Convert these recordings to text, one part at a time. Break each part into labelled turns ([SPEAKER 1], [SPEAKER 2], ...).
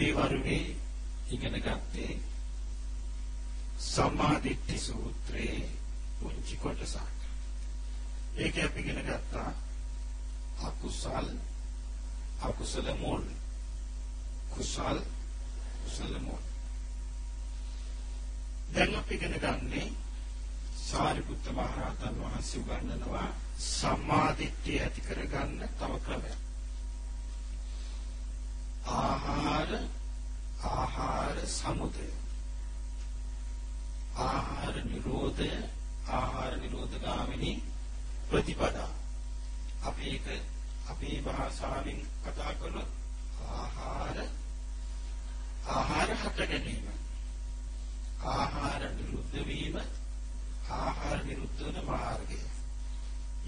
[SPEAKER 1] අපි උදේවරුේ ඉගෙන ගත්තේ සම්මාදිට්ඨි සූත්‍රයේ පුංචි කොටසක්. ඒක අපි ඉගෙන ගත්තා අකුසල් අකුසල මුල් කුසල් කුසල මුල්. දැන් අපි ඉගෙන ගන්නේ සාරිපුත්ත මහ රහතන් වහන්සේ උගන්වනවා සම්මාදිට්ඨිය ඇති කරගන්න තව ක්‍රමයක්. ආහාර ආහාර සමුදය ආහාර නිරෝධය ආහාර නිරෝධ ගාමිනී ප්‍රතිපදා අපි ඒක අපේ භාෂාවෙන් කතා කරනොත් ආහාර ආහාර හට ගැනීම ආහාර නිරුද්ධ වීම ආහාර නිරුද්ධ වන මාර්ගය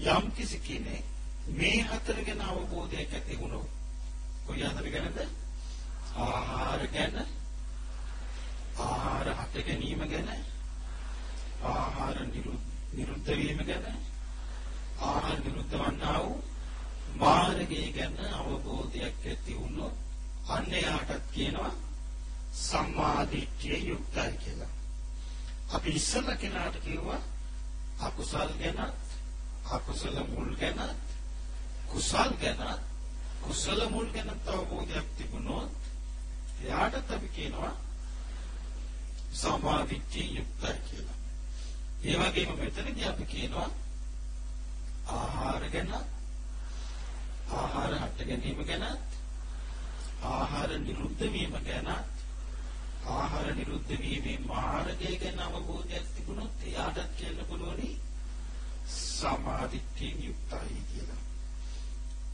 [SPEAKER 1] යම් කිසි කෙනෙක් මේ හතර ගැන අවබෝධයක් ඇති වුණොත් කොයි හතර ගැනද ආහාර ගැන ආහාර හට ගැනීම ගැන ආහාර නිරුද්ධ වීම ගැන ආහාර නිරුද්ධ වන්නා වූ මාර්ගය ගැන අවබෝධයක් ඇති වුණොත් අන්න යාටත් කියනවා සම්මාදිට්ඨිය යුක්තයි කියලා. අපි ඉස්සෙල්ලා කෙනාට කිව්වා අකුසල් ගැන අකුසල මුල් ගැන කුසල් ගැන කුසල මුල් ගැන අවබෝධයක් තිබුණොත් එයාටත් අපි කියනවා සම්මාදිට්ඨිය යුක්තයි කියලා. ඒ වගේම මෙතනදී අපි කියනවා ආහාර ගැන ආහාර හට ගැනීම ගැන ආහාර නිරුද්ධ වීම ගැන ආහාර නිරුද්ධ වීමේ මාර්ගය ගැන අවබෝධයක් තිබුණොත් එයාටත් කියන්න පුළුවනි සමාධිත්‍යයෙන් යුක්තයි කියලා.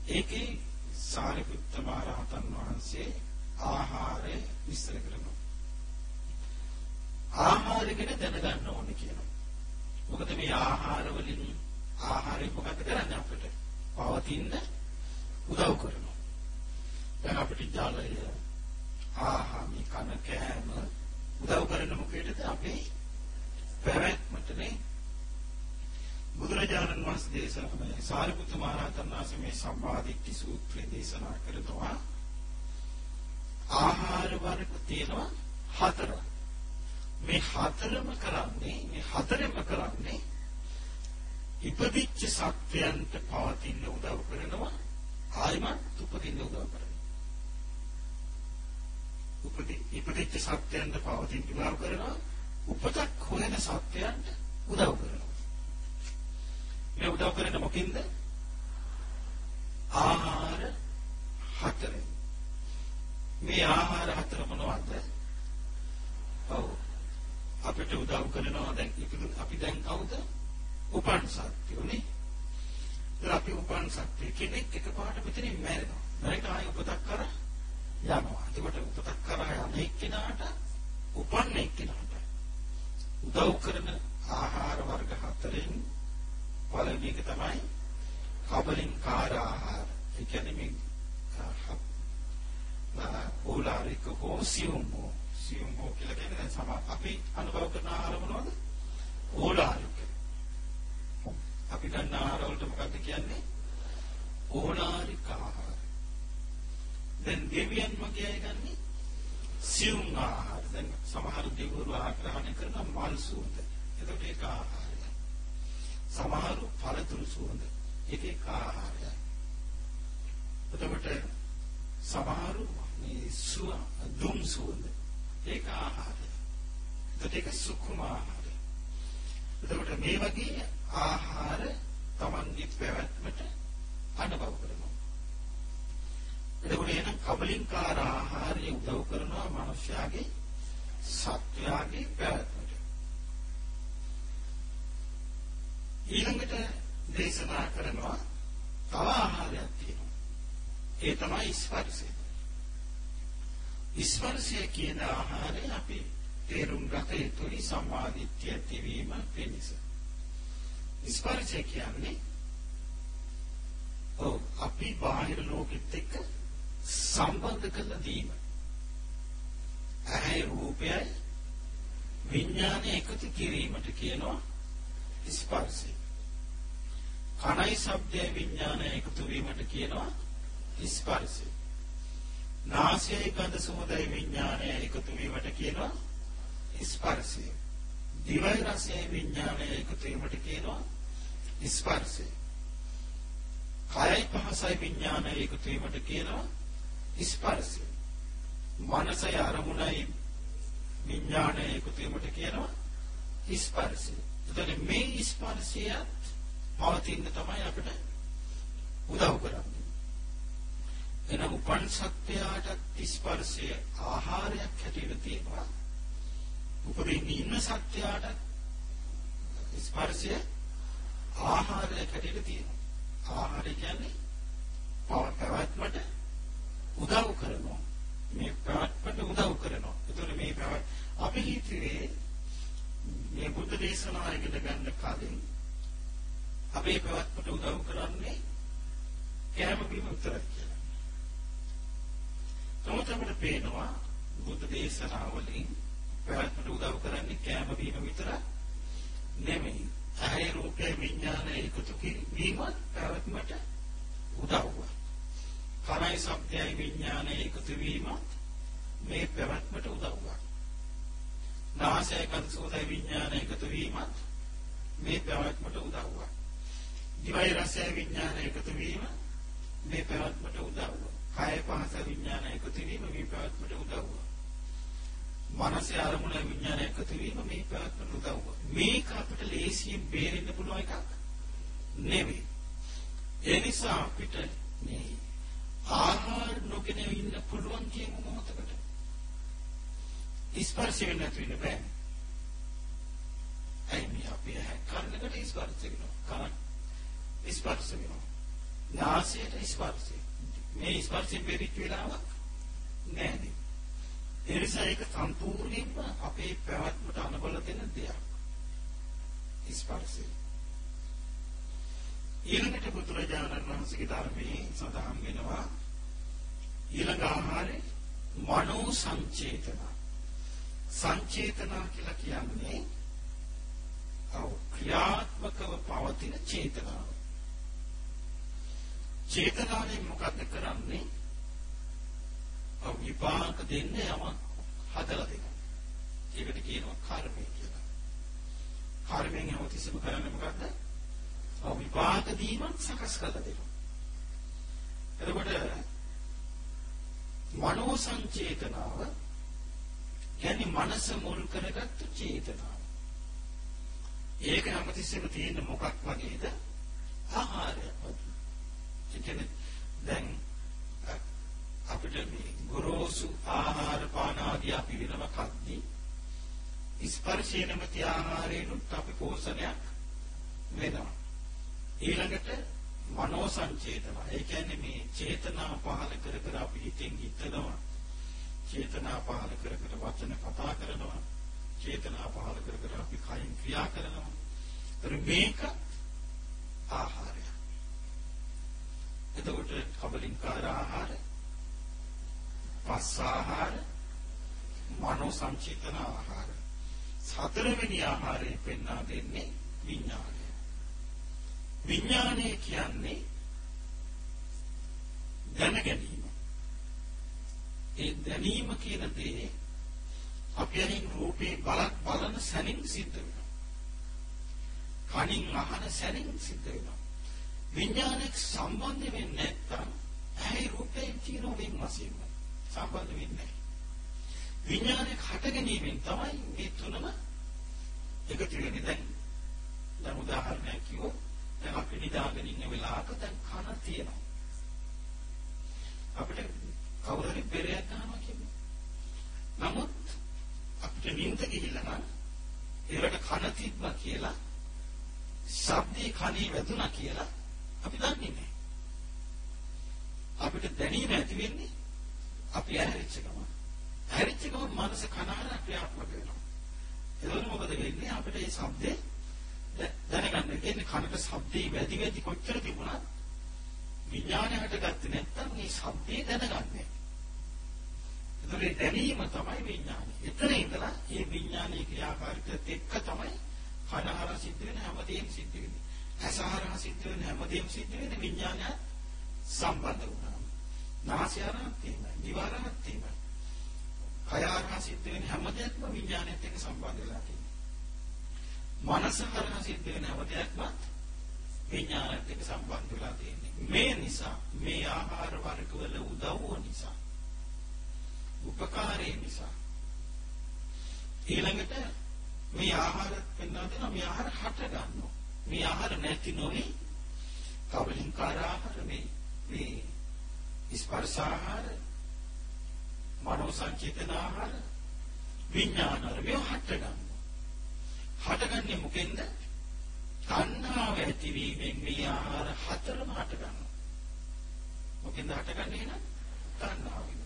[SPEAKER 1] ඒකේ සාරිපුත්ත මහ රහතන් වහන්සේ ආහාරය විස්තර කරනවා. ආහාරය ගැන දැනගන්න ඕනේ කියනවා. මොකද මේ ආහාර වලින් ආහාරය මොකද කරන්නේ අපිට? පවතින්න උදව් කරනවා. දැන් අපිට ජාලය ආහා මේ කන කෑම උදව් කරන මොකේද අපේ පැවැත්මටනේ බුදුරජාණන් වහන්සේ දේශනා කළේ සාරිපුත්ත මහ රහතන් වහන්සේ මේ සම්මාදිට්ඨි සූත්‍රය දේශනා කරනවා ආහාර වර්ග තියෙනවා හතරක් මේ හතරම කරන්නේ මේ හතරෙම කරන්නේ ඉපදිච්ච සත්වයන්ට පවතින උදව් කරනවා. ආයිමත් උපදින්න උදව් කරනවා. උපදි ඉපදිච්ච සත්වයන්ට පවතින උදව් කරනවා. උපතක් හොයන සත්වයන්ට උදව් කරනවා. මේ උදව් කරන්නේ මොකින්ද? ආහාර හතරෙන්. මේ ආහාර හතර මොනවද? ඔව්. අපිට උදව් කරනවා දැන් අපි දැන් කවුද? උපන් සත්‍යෝනේ. දැන් අපි උපන් සත්‍ය කෙනෙක් එකපාරට මෙතනින් මැරෙනවා. මැරෙන්න ආයෙ උපතක් කර යනවා. එතකොට උපතක් කරා යන එක්කෙනාට උපන් එක්කෙනාට උදව් කරන ආහාර වර්ග හතරෙන් පළවෙනි එක තමයි කබලින්කාර ආහාර. ඒ කියන්නේ මේ ඕලාරික හෝ සියුම්බෝ සියුම් හෝ කියලා කියන්නේ දැන් සම අපි අනුභව කරන ආහාර මොනවද? ඕලාරික. අපි ගන්න ආහාර වලට මොකක්ද කියන්නේ? ඕලාරික ආහාර. දැන් දෙවියන් මගේ ගන්නේ සියුම් ආහාර. දැන් සමහර දෙවිවරු ආග්‍රහණය කරන මල් සුවඳ. එතකොට ඒක ආහාරය. සමහරු පළතුරු සුවඳ. ඒක ඒක ආහාරය. එතකොට සමහරු මේ සුව දුම් සුවඳ ඒක ආහාරය. එතකොට ඒක සුකුම ආහාරය. එතකොට මේ වගේ ආහාර Tamanගේ පැවැත්මට අනුභව කරනවා. එතකොට එන කබලින්කාර ආහාරය උදව් කරනවා මනුෂ්‍යයාගේ සත්වයාගේ පැවැත්මට. ඊළඟට දේශනා කරනවා තව ආහාරයක් තියෙනවා. ඒ තමයි ස්පර්ශය. ස්පර්ශය කියන ආහාරය අපි තේරුම් ගත යුතුයි සම්මාදිට්ඨිය ඇතිවීම පිණිස. ස්පර්ශය කියන්නේ ඔව් අපි බාහිර ලෝකෙත් එක්ක සම්බන්ධ කරලා දීම. ඇහැ රූපයයි විඥානය එකතු කිරීමට කියනවා ස්පර්ශය. කනයි ශබ්දය විඥානය එකතු වීමට කියනවා ස්පර්ශය. නාසයයි ගඳ සුවඳයි විඥානය එකතු වීමට කියනවා ස්පර්ශය. දිවයි රසයයි විඥානය එකතු වීමට කියනවා ස්පර්ශය. කයයි පහසයි විඥානය එකතු වීමට කියනවා ස්පර්ශය. මනසයි අරමුණයි විඥානය එකතු වීමට කියනවා ස්පර්ශය. එතකොට මේ ස්පර්ශයත් පවතින තමයි අපිට උදව් කරන්නේ. එනම් උපන් සත්‍යයට ස්පර්ශය ආහාරයක් හැටියට තියෙනවා. උපදින්න ඉන්න සත්‍යයට ස්පර්ශය ආහාරයක් හැටියට තියෙනවා. ආහාරය කියන්නේ පවත්වන්නට උදව් කරනවා. මේ පැවැත්මට උදව් කරනවා. ඒතකොට මේ පැවැත් අපි හිතුවේ මේ බුද්ධ දේශනාව ඉගෙන ගන්න කලින් අපේ පැවැත්මට උදව් කරන්නේ කෑම බීම විතරයි කියලා. නමුත් අපිට පේනවා බුද්ධ දේශනාවලින් පැවැත්මට උදව් කරන්නේ කෑම බීම විතරක් නෙමෙයි. ඇහැ රූපේ විඥාන එකතු කිරීමත් පැවැත්මට උදව්වක්. කනයි ශබ්දයයි විඥානය එකතු වීමත් මේ පැවැත්මට උදව්වක්. නාසය කන්සෝතයි විඥානය එකතු වීමත් මේ පැවැත්මට උදව්වක්. දිවයි රසය විඥානය එකතු වීම මේ පැවැත්මට උදව්වක්. කාය පහස විඥානය එකතු වීම මේ පැවැත්මට උදව්වක්. මනසේ අරමුණ විඥානය එකතු වීම මේ පැවැත්මට උදව්වක්. මේක අපිට ලේසියෙන් බේරෙන්න පුළුවන් එකක් නෙවෙයි. ඒ නිසා අපිට මේ ආහාර නොගෙන ඉන්න පුළුවන් කියන මොහොතකට ස්පර්ශ වෙන්න නැතුව ඉන්න බෑ. ඇයි මේ අපි කන්නකට ස්පර්ශ වෙනවා. කන ස්පර්ශ වෙනවා. නාසයට ස්පර්ශ. මේ ස්පර්ශයෙන් පෙරිච්ච වෙලාවක් නැහැ. ඒ නිසා ඒක සම්පූර්ණයෙන්ම අපේ පැවැත්මට අනුබල දෙන දෙයක්. ස්පර්ශය. ඊළඟට බුදුරජාණන් වහන්සේගේ ධර්මයේ සඳහන් වෙනවා ඊළඟ ආහාරේ මනෝ සංචේතන. සංචේතන කියලා කියන්නේ ඔව් ක්‍රියාත්මකව පවතින චේතනාව. චේතනාවෙන් මොකද කරන්නේ? ඔව් විපාක දෙන්නේ යමක් හදලා දෙනවා. ඒකට කියනවා කර්මය කියලා. කර්මයෙන් යමතිසම කරන්නේ මොකද්ද? ඔව් විපාක දීමක් සකස් කරලා දෙනවා. එතකොට මනෝ සංචේතනාව කියන්නේ මනස මුල් කරගත්තු චේතනාව. ඒක හැමතිස්සෙම තියෙන මොකක් වගේද? ආහාරයක් වගේ. ඒ කියන්නේ දැන් අපිට මේ ගොරෝසු ආහාර පාන ආදී අපි වෙනම කද්දී ස්පර්ශය නැමැති ආහාරයෙන්ුත් අපි පෝෂණයක් වෙනවා. ඊළඟට මනෝ සංචේතන. ඒ කියන්නේ මේ චේතනා පහල කර කර අපි හිතෙන් හිතනවා. චේතනා පහල කර කර වචන කතා කරනවා. චේතනා පහල කර කර අපි කයින් ක්‍රියා කරනවා. ඒතර මේක ආහාරය. එතකොට කබලින්කාර ආහාර, පස්ස ආහාර, මනෝ සංචේතන ආහාර. සතරවෙනි ආහාරය පෙන්වා දෙන්නේ විඥානය. විඥානය කියන්නේ දැන ගැනීම. ඒ දැනීම කියන දේ අපේ රූපේ බලක් බලන සැනින් සිද්ධ වෙනවා. කනින් අහන සැනින් සිද්ධ වෙනවා. විඥානයක් සම්බන්ධ වෙන්නේ නැත්නම් ඇයි රූපේ කියන වෙන වශයෙන් සම්බන්ධ වෙන්නේ විඥානයක් හට ගැනීමෙන් තමයි මේ තුනම එකතු වෙන්නේ. දැන් දැන් උදාහරණයක් කිව්වොත් දැන් අපි නිදාගෙන ඉන්න වෙලාවක දැන් කන තියෙනවා. අපිට කවුරු හරි බෙරයක් ගන්නවා කියන්නේ නමුත් අපිට නිින්ද ගිහිල්ලා නම් ඒකට කන තිබ්බා කියලා ශබ්දේ කණේ වැදුනා කියලා අපි දන්නේ නැහැ. අපිට දැනීම ඇති වෙන්නේ අපි ඇහැරිච්ච ගමන්. ඇහැරිච්ච ගමන් මනස කනහර ක්‍රියාත්මක වෙනවා. එතකොට මොකද වෙන්නේ අපිට මේ ශබ්දේ දැනගන්න. කියන්නේ කනට ශබ්දේ වැඩි වැඩි කොච්චර තිබුණත් විඥානය හටගත්තේ නැත්නම් මේ ශබ්දේ දැනගන්නේ. ඒතරේ දැනීම තමයි විඥානය. එතන ඉඳලා මේ විඥානයේ ක්‍රියාකාරීත්වයත් එක්ක තමයි කනහර සිද්ධ වෙන හැමදේම සිද්ධ වෙන්නේ. ඇසහරහ සිද්ධ වෙන හැමදේම සිද්ධ වෙන්නේ විඥානය සම්බන්ධ වුණාම. නාසයරත් තියෙනවා. දිවරත් තියෙනවා. කයහරහ සිද්ධ වෙන හැමදේක්ම විඥානයත් එක්ක සම්බන්ධ වෙලා තියෙනවා. මනස හරහා සිද්ධ වෙන හැමදේක්ම විඥානයත් එක්ක සම්බන්ධ වෙලා තියෙන්නේ. මේ නිසා මේ ආහාර වර්ගවල උදව්ව නිසා උපකාරය නිසා ඊළඟට මේ ආහාර පෙන්වා දෙනවා මේ ආහාර හට ගන්නවා මේ ආහාර නැති නොවි. කවලින්කාර ආහාර මේ මේ ස්පර්ශ ආහාර මනෝ සංචේතන ආහාර විඥාන ආහාර මේ හට ගන්නවා හටගන්නේ මොකෙන්ද තණ්හාව ඇතිවීමෙන් මේ ආහාර හතරම හට ගන්නවා මොකෙන්ද හටගන්නේ එහෙනම් තණ්හාවෙන්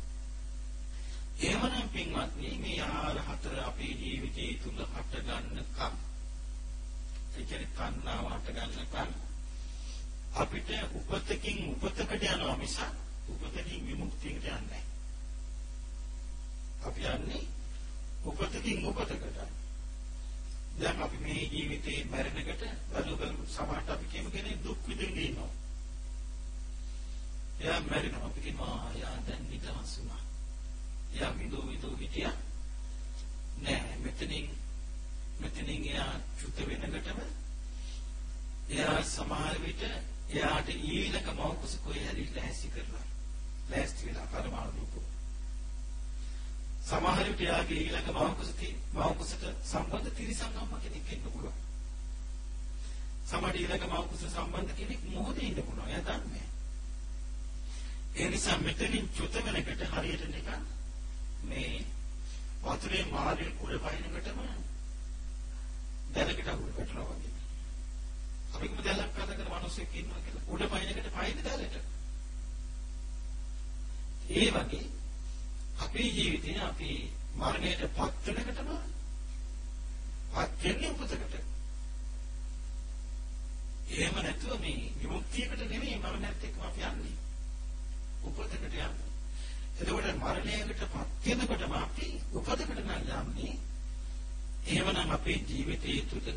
[SPEAKER 1] එහෙමනම් පින්වත්නි මේ ආහාර හතර අපේ ජීවිතයේ තුල හට ගන්නකම් ඒ කියන්නේ තණ්හාව හට ගන්නකම් අපිට උපතකින් උපතකට යනවා මිස උපතකින් විමුක්තියට යන්නේ නැහැ. අපි යන්නේ උපතකින් උපතකට. දැන් අපි මේ ජීවිතේ මැරෙනකට බලු බලු සමහරට අපි කියමු කෙනෙක් දුක් විඳින්න ඉන්නවා. එයා මැරෙනවා අපි කියනවා යා දැන් නිදහස් වුණා. එයා විදෝ විදෝ හිටියා. නෑ මෙතනින් මෙතනින් එයා චුත වෙනකොටම එයා සමහර විට එයාට ඊළඟ මෞකස කොයි හරි ලෑස්ති කරලා ලෑස්ති වෙලා පරමාණු රූප. සමහර විට එයාගේ ඊළඟ මෞකස මෞකසට සම්බන්ධ තිරිසන් අම්මා කෙනෙක් ඉන්න පුළුවන්. සමහර ඊළඟ මෞකස සම්බන්ධ කෙනෙක් මොහොතේ ඉන්න පුළුවන්. එයා දන්නේ ඒ නිසා මෙතනින් චුත වෙනකොට හරියට නිකන් මේ වතුරේ මාළේ කුඩ පයින්නකටම දැලකට අහුල වැටෙනවා වගේ. අපි කිව්ව දැලක් කතා කරන මිනිස්සෙක් ඉන්නවා කියලා. කුඩ පයින්නකට පයින්න දැලට. ඒ වගේ අපේ ජීවිතේ අපි මරණයට පත් වෙනකටම පත් වෙන්නේ උපතකට. එහෙම නැතුව මේ විමුක්තියකට නෙමෙයි මරණයත් එක්කම අපි යන්නේ. උපතකට යන්නේ. එතකොට මරණයකටපත් වෙනකොටම අපි උපදකට නම් යන්නේ. එහෙමනම් අපේ ජීවිතයේ තුල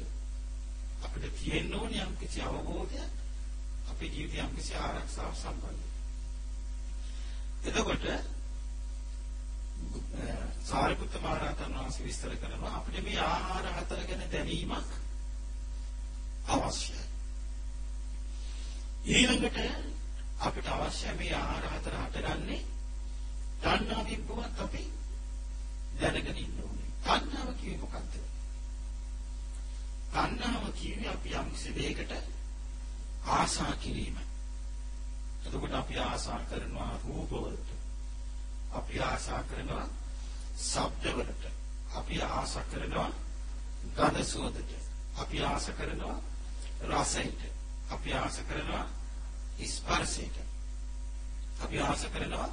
[SPEAKER 1] අපිට තියෙන්න ඕනේ යම් කිසි අවබෝධයක් අපේ ජීවිතය යම් කිසි ආරක්ෂාව සම්බන්ධයි. එතකොට සාරිපුත්ත මහරහතන් වහන්සේ විස්තර කරනවා අපිට මේ ආහාර හතර ගැන දැනීමක් අවශ්‍යයි. ඊළඟට අපිට අවශ්‍ය මේ ආහාර හතර හටගන්නේ තණ්හාවෙන් කොහොමද අපි දැනගෙන ඉන්න ඕනේ. තණ්හාව කියන්නේ මොකක්ද? තණ්හාව කියන්නේ අපි යම්කිසි දෙයකට ආසා කිරීම. එතකොට අපි ආසා කරනවා රූපවලට. අපි ආසා කරනවා ශබ්දවලට. අපි ආසා කරනවා ගඳ සුවඳට. අපි ආසා කරනවා රසයට. අපි ආසා කරනවා ස්පර්ශයට. අපි ආසා කරනවා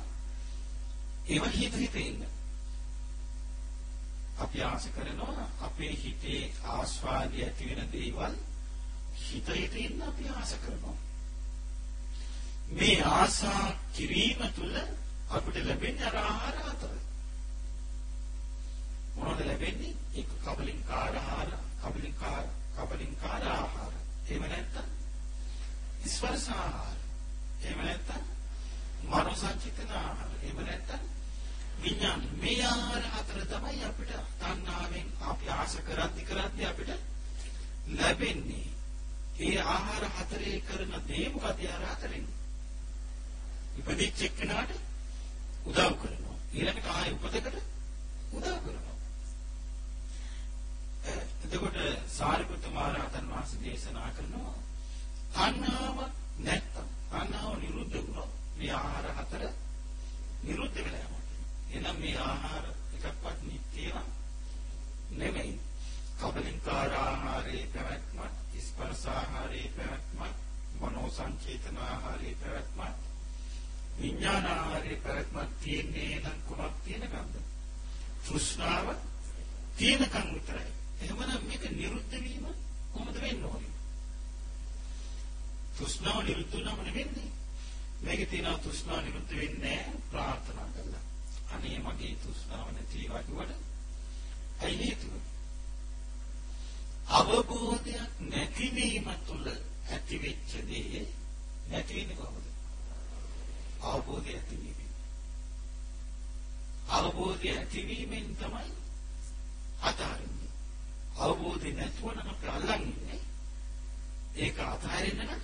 [SPEAKER 1] ඒව හිත හිතේ ඉන්න. අපි ආස කරනවා අපේ හිතේ ආස්වාදය ඇති වෙන දේවල් හිත හිත ඉන්න අපි ආස කරනවා. මේ ආසා කිරීම තුළ අපිට ලැබෙන්නේ ආහාර හතර. මොනවද ලැබෙන්නේ? එක කබලින්කාර ආහාර, කබලින්කාර, කබලින්කාර ආහාර. එහෙම නැත්නම් ස්පර්ශ ආහාර. එහෙම නැත්නම් මනෝ සංචිතන ආහාර. එහෙම නැත්නම් විඥාන මේ ආහාර හතර තමයි අපිට තණ්හාවෙන් අපි ආශ කරද්දි කරද්දි අපිට ලැබෙන්නේ. ඒ ආහාර හතරේ කරන දේ මොකද ආහාර හතරෙන්? ඉපදිච්ච එක්කනට උදව් කරනවා. ඊළඟට ආයෙ උපතකට උදව් කරනවා. එතකොට සාරිපුත්ත මහරහතන් වහන්සේ දේශනා කරනවා තණ්හාව නැත්තම් තණ්හාව නිරුද්ධ වුණොත් මේ ආහාර හතර නිරුද්ධ වෙලා යනවා. එහෙනම් මේ ආහාර එකක්වත් නිත්‍යව නෙමෙයි. කබලින්කාර ආහාරයේ පැවැත්ම, ස්පර්ශ ආහාරයේ පැවැත්ම, මනෝ සංචේතන ආහාරයේ පැවැත්ම, විඥාන ආහාරයේ පැවැත්ම තියෙන්නේ නම් කුමක් තියෙනකම්ද? තෘෂ්ණාව තියෙනකන් විතරයි. එහෙමනම් මේක නිරුද්ධ වීම කොහොමද වෙන්න ඕනේ? තෘෂ්ණාව නිරුද්ධ වුණාම නෙවෙන්නේ. මේකේ තියෙන තෘෂ්ණාව නිරුද්ධ වෙන්නේ ප්‍රාර්ථනා කළා. අනේ මගේ තෘෂ්ණාව නැති වේවා කිව්වට ඇයි හේතුව? අවබෝධයක් නැතිවීම තුළ ඇතිවෙච්ච දේ නැති වෙන්නේ කොහොමද? අවබෝධය ඇතිවීම. අවබෝධය ඇතිවීමෙන් තමයි අතහරින්නේ. අවබෝධය නැතුව නම් අපි අල්ලන්නේ. ඒක අතහරින්න නම්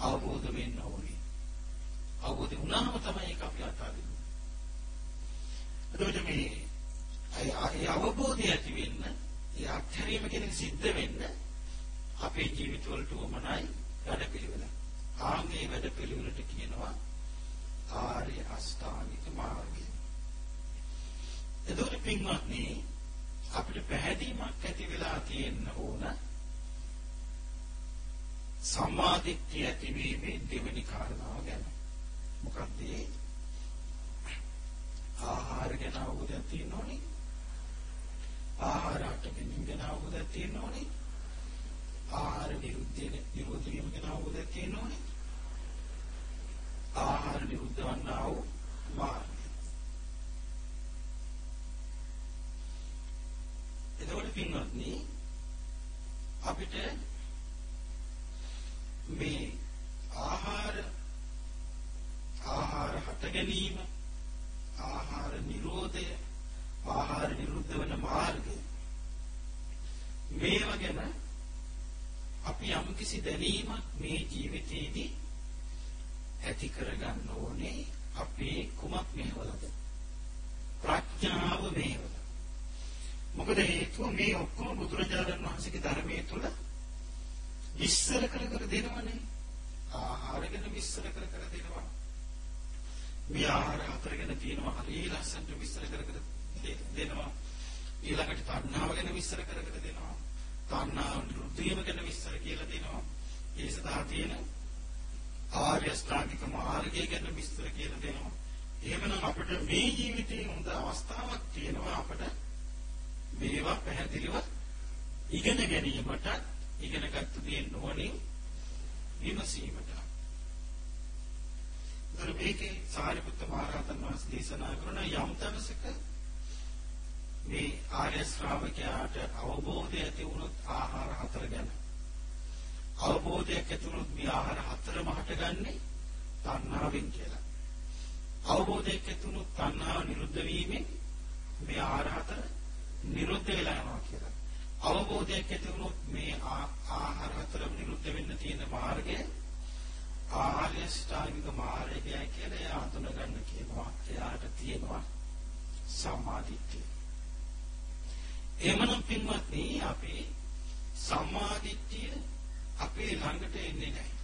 [SPEAKER 1] අවබෝධ වෙන්න ඕනේ. අවබෝධ වුණාම තමයි ඒක අපි අතහරින්නේ. එතකොට මේ ඒ අවබෝධය ඇති වෙන්න, ඒ අත්හැරීම කියන සිද්ධ වෙන්න අපේ ජීවිතවලට උමනයි වැඩපිළිවෙල. ආන්ගේ වැඩපිළිවෙලට කියනවා ආර්ය අෂ්ටාංගික මාර්ගය. එතකොට පින්වත්නි අපිට පැහැදීමක් ඇති වෙලා තියෙන්න ඕන සම්මාදිට්ඨිය ඇතිවීමේ දෙවෙනි කාරණාව ගැන. මොකක්ද ඒ? ආහාර ගැන අවබෝධයක් තියෙන්න ඕනේ. ආහාර අටගෙන ගැන අවබෝධයක් තියෙන්න ඕනේ. ආහාර නිරුද්ධය නිරෝධ වීම ගැන අවබෝධයක් තියෙන්න ඕනේ. ආහාර නිරුද්ධ වන්නා වූ මාර්ගය. එතකොට පින්වත්නි අපිට මේ ආහාර ආහාර හට ගැනීම ආහාර නිරෝධය ආහාර නිරුද්ධ වෙන මාර්ගය මේවා ගැන අපි යම්කිසි දැනීමක් මේ ජීවිතේදී ඇති කරගන්න ඕනේ අපේ කුමක් මෙහෙවලද? ප්‍රඥාව මෙහෙවල. මොකද හේතුව මේ ඔක්කොම බුදුරජාණන් වහන්සේගේ ධර්මයේ තුල විස්තර කර කර දෙනවනේ. ආහාර ගැන විස්තර කර කර දෙනවා. මේ ආහාර හතර ගැන තියෙනවා. හරි ලස්සනට විස්තර කර කර දෙනවා. ඊළඟට තණ්හාව ගැන විස්තර කර කර දෙනවා. තණ්හාව නිරුද්ධීම ගැන විස්තර කියලා දෙනවා ඒ සඳහා තියෙන ආර්ය ශ්‍රාමික මාර්ගය ගැන විස්තර කියලා දෙනවා. එහෙමනම් අපිට මේ ජීවිතේ හොඳ අවස්ථාවක් තියෙනවා අපිට මේවා පැහැදිලිව ඉගෙන ගැනීමට ඉගෙනගත්තු දේ නොවනින් විමසීමට. ඒතර මේකේ සාරිපුත්ත මහරහතන් වහන්සේ දේශනා කරන යම් තනසක මේ ආර්ය ශ්‍රාවකයාට අවබෝධය ඇති වුණොත් ආහාර හතර ගැන අවබෝධයක් ඇතුළු මේ ආහාර හතරම හටගන්නේ තණ්හාවෙන් කියලා. අවබෝධයක් ඇතුළු තණ්හාව නිරුද්ධ වීමෙන් මේ ආහාර හතර නිරුද්ධ වෙලා යනවා කියලා. අවබෝධයක් ඇතුළු මේ ආහාර හතරම නිරුද්ධ වෙන්න තියෙන මාර්ගය ආර්ය ශ්‍රාවික මාර්ගය කියලා එයා හඳුනගන්න කියනවා. එයාට තියෙනවා සම්මාදිට්ඨිය. එමනම් පින්වත්නි අපි සම්මාදිට්ඨිය අපේ ළඟට එන්නේ නැහැ.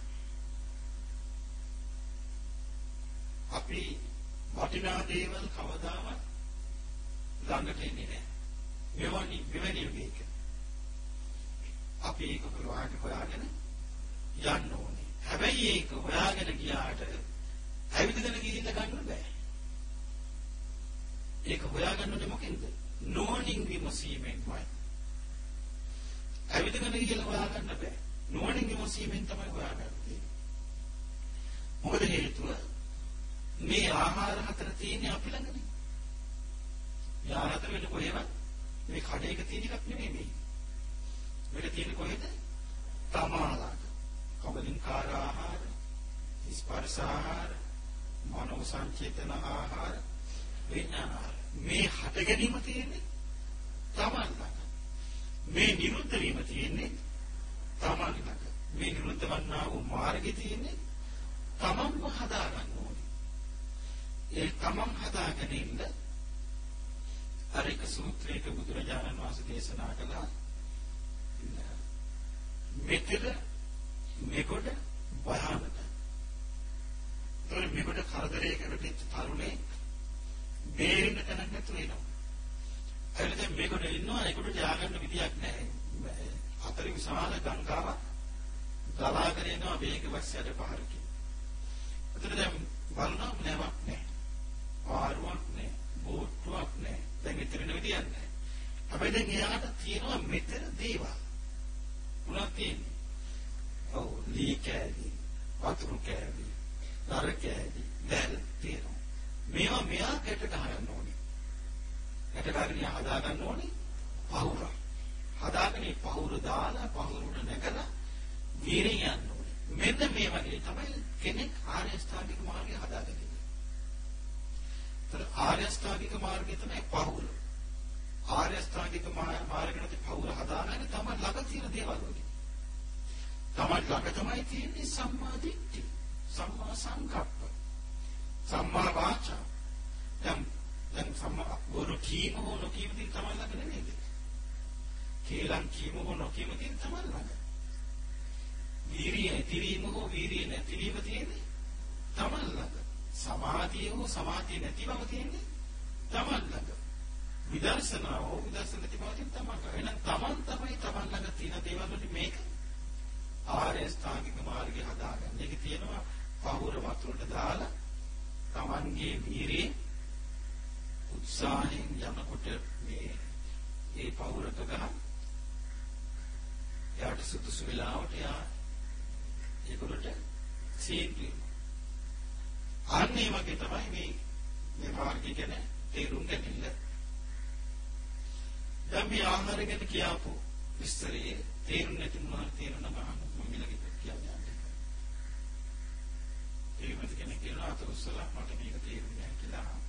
[SPEAKER 1] අපි වටිනා දේවල් කවදාවත් ළඟට එන්නේ නැහැ. මෙවනි මෙවැනි විවේක. අපි ඒක හොයාගෙන හොයාගෙන යන්න ඕනේ. හැබැයි ඒක හොයාගෙන ගියාට ඇවිදගෙන ගිහිල්ලා ගන්න බෑ. ඒක හොයාගන්නට මොකෙන්ද? නෝනින් විමසීමෙන්මයි. ඇවිදගෙන ගිහිල්ලා හොයාගන්න බෑ. නුවණින් විමසීමෙන් තමයි හොයාගන්නේ. මොකද හේතුව මේ ආහාර හතර තියෙන්නේ අපි ළඟනේ. යා හතර වෙන කොහෙවත් මේ කඩේක තියෙන එකක් නෙමෙයි මේ. මේක තියෙන්නේ කොහෙද? තමාලක. කබලින්කාර ආහාර, ස්පර්ශ ආහාර, මනෝ සංචේතන ආහාර, විඥාන මේ හට ගැනීම තියෙන්නේ තමන්ලක. මේ නිරුද්ධ වීම තියෙන්නේ තමන් ළඟ මේ නිරුද්ධ වන්නා වූ මාර්ගය තියෙන්නේ තමන්ව හදා ගන්න ඕනේ. ඒ තමන් හදාගෙන ඉන්න අර එක සූත්‍රයක බුදුරජාණන් වහන්සේ දේශනා කළා මෙතන මේකොට භයානක. ඒතර මේකට කරදරයකට පිට තරුණේ බේරෙන්න තැනක් නැතුව එනවා. အဲ့ဒါ මේකට ඉන්නවා ඒකට තියාගන්න විදියක් නැහැ. අතර විශාල ගංගාවක් ගලාගෙන එනවා වේගවත් සැඩ පහරකින්. එතන දැන් බලනවා නැවක් නැහැ. පාරුවක් නැහැ. බෝට්ටුවක් නැහැ. දැන් මෙතන විදියක් නැහැ. හැබැයි දැන් එයාට තියෙනවා මෙතන දේවල්. මොනවද තියෙන්නේ? ඔව් ලී කෑලි, වතුරු කෑලි, නර කෑලි, දැල් තියෙනවා. මේවා මෙයා ගැට ගන්න ඕනේ. ගැට ගන්න හදා ගන්න ඕනේ පහුර. හදාගෙන පහුර දාලා පහුරට නැගලා වීරිය යන්න ඕනේ. මෙන්න මේ වගේ තමයි කෙනෙක් ආර්ය අෂ්ටාංගික මාර්ගය හදාගන්නේ. ඒතර ආර්ය අෂ්ටාංගික මාර්ගය තමයි පහුර. ආර්ය අෂ්ටාංගික මාර්ගයට පහුර හදාගන්න තමයි ළඟ තියෙන දේවල් වගේ. තමයි ළඟ තමයි තියෙන්නේ සම්මා දිට්ඨි, සම්මා සංකප්ප, සම්මා වාචා. දැන් දැන් සම්මා බොරු කීම හෝ නොකීම තියෙන තමයි ළඟ නෙමෙයිද? කේලම් කීම හෝ නොකීම තියෙන තමයි ළඟ. වීරිය ඇතිවීම හෝ වීරිය නැතිවීම තියෙන්නේ තමන් ළඟ. සමාධිය හෝ සමාධිය නැතිවම තියෙන්නේ තමන් ළඟ. විදර්ශනා හෝ විදර්ශන නැති බව තියෙන තමන් ළඟ. එහෙනම් තමන් තමයි තමන් ළඟ තියෙන දේවල් වලින් මේක ආර්ය ස්ථානික මාර්ගය හදාගන්න. ඒක තියෙනවා පහුර වතුරට දාලා තමන්ගේ වීරිය උත්සාහයෙන් යනකොට මේ ඒ පහුරට ගහන යාට සුදුසු වෙලාවට යා ඒගොල්ලට සීතු අන්න ඒ වගේ තමයි මේ මේ මාර්ගය ගැන තේරුම් ගන්න. දැන් මේ ආහාර ගැන කියාපු විස්තරයේ තේරුම් නැති මොනවද තේරුණා මම මිලගේ කියන්නේ. ඒ වගේ කෙනෙක් කියනවා අත උස්සලා මට මේක තේරුම් නැහැ කියලා.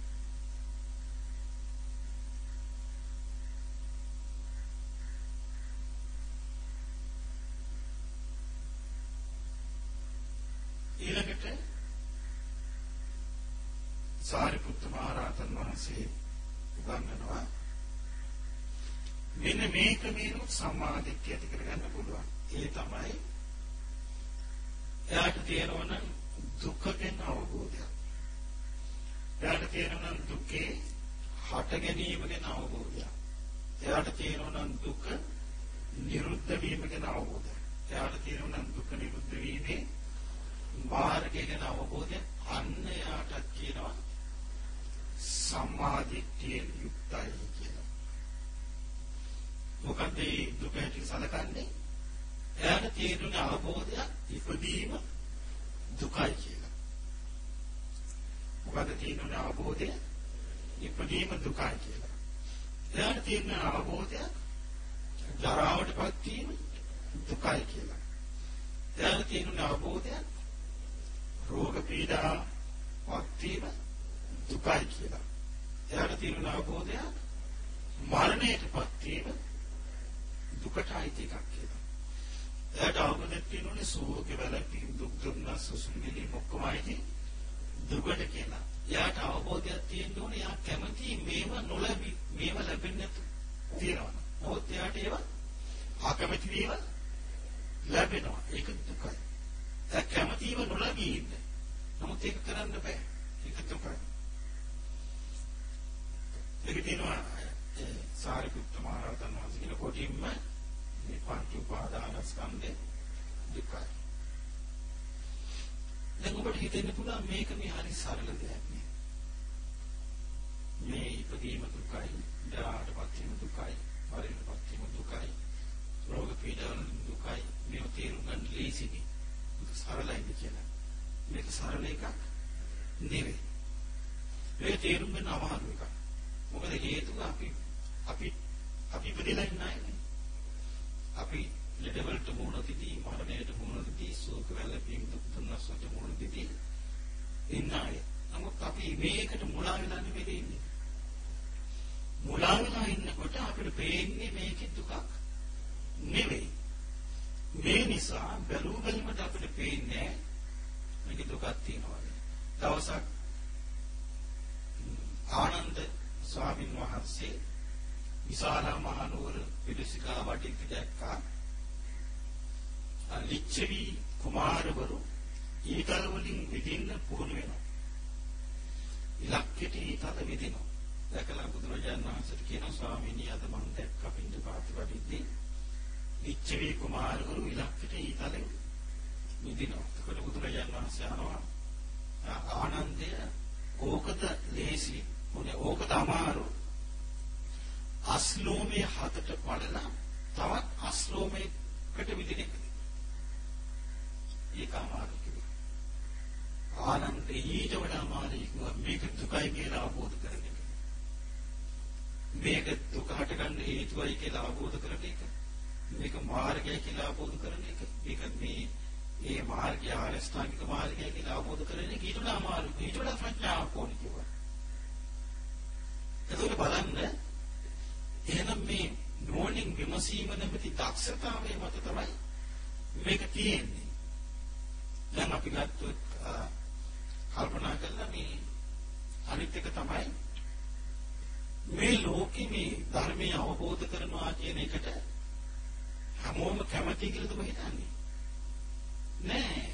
[SPEAKER 1] ඊළඟට සාරිපුත්ත මහරහතන් වහන්සේ උගන්වනවා මෙන්න මේක මේනොත් සම්මාදිට්ඨිය ඇති කරගන්න පුළුවන්. ඒ තමයි එයාට තියෙනවා නම් දුකෙන් අවබෝධයක්. එයාට තියෙනවා නම් දුකේ හට ගැනීම ගැන අවබෝධයක්. එයාට තියෙනවා නම් දුක නිරුද්ධ වීම ගැන අවබෝධයක්. එයාට තියෙනවා නම් දුක නිරුද්ධ වීමේ මාර්ගය ගැන අවබෝධය අන්න යාට කියනවා සම්මාදිට්ඨියෙන් යුක්තයි කියලා. මොකද මේ දුක හැටි සලකන්නේ එයාට තියෙන අවබෝධය ඉපදීම දුකයි කියලා. මොකද තියෙන අවබෝධය ඉපදීම දුකයි කියලා. එයාට තියෙන අවබෝධය ජරාවටපත් වීම දුකයි කියලා. එයාට තියෙන අවබෝධය රෝග පීඩා වක්වීම දුකයි කියලා. එයාට තියෙන අවබෝධය මරණයටපත් වීම දුකටයි එකක් කියලා. එයාට අවබෝධයක් තියෙනුනේ සෝක වැළපීම් දුක් දුන්නා සුසුමිලි මොකමයි දුකට කියලා. එයාට අවබෝධයක් තියෙන්න ඕනේ එයා කැමති මේව නොලැබි මේව ලැබෙන්නේ තියෙනවා. නමුත් එයාට ඒවා අකමැති ඒවා ලැබෙනවා. ඒක දුකයි. දැන් කැමැතිව නොලැබී ඉන්න. නමුත් ඒක කරන්න බෑ. ඒක දුකයි. ඒක තියෙනවා සාරිපුත්ත මහ රහතන් වහන්සේ කියන කොටින්ම මේ පංච උපාදානස්කන්ධේ දුකයි. දැන් ඔබට හිතෙන්න පුළුවන් මේක මේ හරි සරල දෙයක් නේ. මේ ඉපදීම දුකයි, ජරාටපත් වීම දුකයි, මරණයටපත් වීම දුකයි, රෝග පීඩන දුකයි. මේව තේරුම් ගන්න ලේසියි. සරලයිද කියලා. මේක සරල එකක් නෙවෙයි. මේක තේරුම් ගන්න අමාරු එකක්. මොකද හේතුව අපි අපි අපි ඉපදෙලා නැහැ. අපි ලෙඩවලට මුහුණ දෙදී, මරණයට මුහුණ දෙදී, සෝක වැළපීම් දුක් දුන්නසට මුහුණ දෙදී ඉන්නයි. නමුත් අපි මේකට මුලා වෙලා නෙවෙයි ඉන්නේ. මුලා වෙලා ඉන්නකොට අපිට පේන්නේ මේකේ දුකක් නෙවෙයි. මේ නිසා බැලු බැලමට අපිට පේන්නේ මේක දුකක් තියෙනවා. දවසක් ආනන්ද ස්වාමීන් වහන්සේ විශාල මහනුවර පිළිසිකා වටේ දැක්කා. ලිච්ඡවි කුමාරවරු ඊතල වලින් විදින්න පුහුණු වෙනවා. ඉලක්කෙට ඊතල විදිනවා. දැකලා බුදුරජාණන් වහන්සේට කියනවා ස්වාමීනි අද මම දැක්ක පින්ද පාති වඩිද්දී ලිච්ඡවි කුමාරවරු ඉලක්කෙට ඊතල විදිනවා. ඒකට බුදුරජාණන් වහන්සේ අහනවා ආනන්දය ඕකද ලේසි මොනේ ඕකද අමාරු අස්ලෝමයේ හතට පඩලා තවත් අස්ලෝමයකට විදින එකද. ඒක අමාරු කිව්වා. ආනන්ද ඊට වඩා අමාරු කිව්වා මේක දුකයි කියලා අවබෝධ කරගන්න එක. මේක දුක හටගන්න හේතුවයි කියලා අවබෝධ කරගන්න එක. මේක මාර්ගය කියලා අවබෝධ කරගන්න එක. මේක මේ ඒ මාර්ගය ආරස්ථානික මාර්ගය කියලා අවබෝධ කරගෙන ඊට වඩා අමාරු ඊට වඩා ප්‍රඥාවක් ඕනේ කිව්වා. එතකොට බලන්න එහෙනම් මේ නෝනින් විමසීම නැමැති දක්ෂතාවය මත තමයි මේක තියෙන්නේ. දැන් අපි ගත්තොත් කල්පනා කළා මේ අනිත් එක තමයි මේ ලෝකෙ මේ ධර්මය අවබෝධ කරනවා කියන එකට හැමෝම කැමති කියලාද හිතන්නේ? නෑ.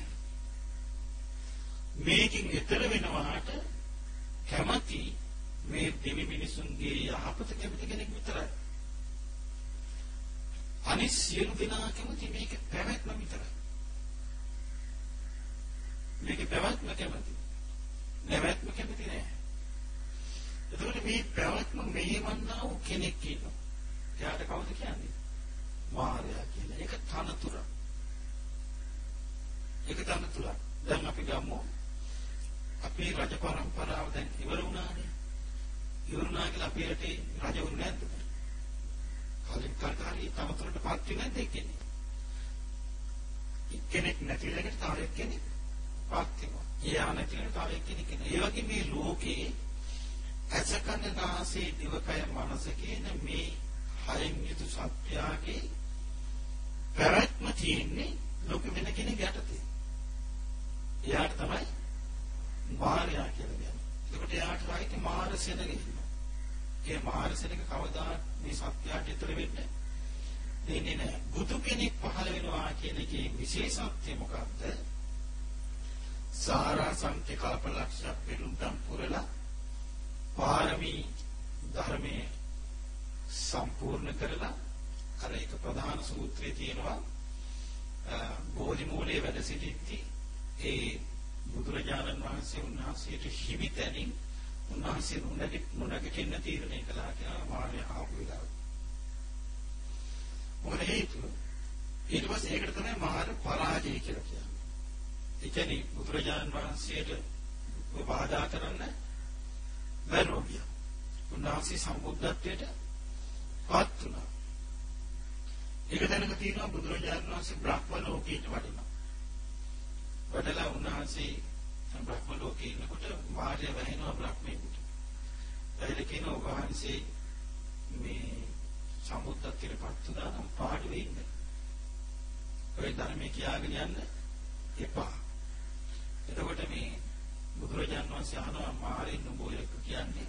[SPEAKER 1] මේකෙන් ඈතර වෙනවාට කැමති මේ දෙවි මිනිසුන්ගේ යහපත කැමති කෙනෙක් විතරයි. අනිත් සියලු දෙනා කැමති මේක පැවැත්ම විතරයි. මේක පැවැත්ම කැමති. නැවැත්ම කැමති නෑ. එතකොට මේ පැවැත්ම මෙහෙමන්නා වූ කෙනෙක් ඉන්නවා. එයාට කවුද කියන්නේ? මාර්යා කියලා. ඒක තනතුරක්. ඒක තමයි තුලක්. දැන් අපි ගමු. අපේ රජ පරම්පරාව දැන් ඉවර වුණානේ. ඉවර වුණා කියලා අපේ රටේ රජවරු නැද්ද? කලින් කාර්යය තමතරට පත් වෙන්නේ නැද්ද කියන්නේ? එක්කෙනෙක් නැතිලකට තව එක්කෙනෙක් පත් වෙනවා. එයා නැතිලකට තව එක්කෙනෙක් ඉන්නවා. ඒ වගේ මේ ලෝකේ ඇසකන නාසයේ දිවකය මනස කියන මේ හයෙන් යුතු සත්‍යයේ පැවැත්ම තියෙන්නේ ලෝක වෙන කෙනෙක් යටතේ. එයාට තමයි මාර්යා කියලා කියන්නේ. ඒකට එයාට රයිටි මාර සෙනග ඉන්නවා. ඒ මාර සෙනග කවදා මේ සත්‍යයට ඊතර වෙන්නේ දෙන්නේ නැහැ. බුදු කෙනෙක් පහළ වෙනවා කියන එකේ විශේෂත්වය මොකක්ද? සාරා සංඛ්‍ය කල්පලක්ෂ පිරුම්තම් පුරලා පාරමී ධර්මයේ සම්පූර්ණ කරලා අර එක ප්‍රධාන සූත්‍රයේ තියෙනවා බෝධි මූලයේ වැඩ සිටිද්දී ඒ බුදුරජාණන් වහන්සේ උන්වහන්සේට හිමි තැනින් උන්වහන්සේ නුනට නුනගකින්න තීරණය කළා කියලා මාර්ය ආපු වෙලාව. මොකද හේතුව? ඊට පස්සේ ඒකට තමයි මාර පරාජය කියලා කියන්නේ. ඒ කියන්නේ බුදුරජාණන් වහන්සේට බාධා කරන්න බැරුව ගියා. උන්වහන්සේ සම්බුද්ධත්වයට පත් වුණා. ඒක දැනග තියෙනවා බුදුරජාණන් වහන්සේ බ්‍රහ්ම ලෝකයට වඩිනවා. වඩලා උන්වහන්සේ බ්‍රහ්ම ලෝකේ ඉන්නකොට මාර්ය වැහෙනවා බ්‍රහ්මයෙකුට. එයිද කියන ඔබ වහන්සේ මේ සම්බුද්ධත්වයට පත් වුණා නම් පාඩු වෙන්න. ඔය ධර්මයේ කියාගෙන යන්න එපා. එතකොට මේ බුදුරජාන් වහන්සේ අහනවා මාරින් නුඹ ඔය කියන්නේ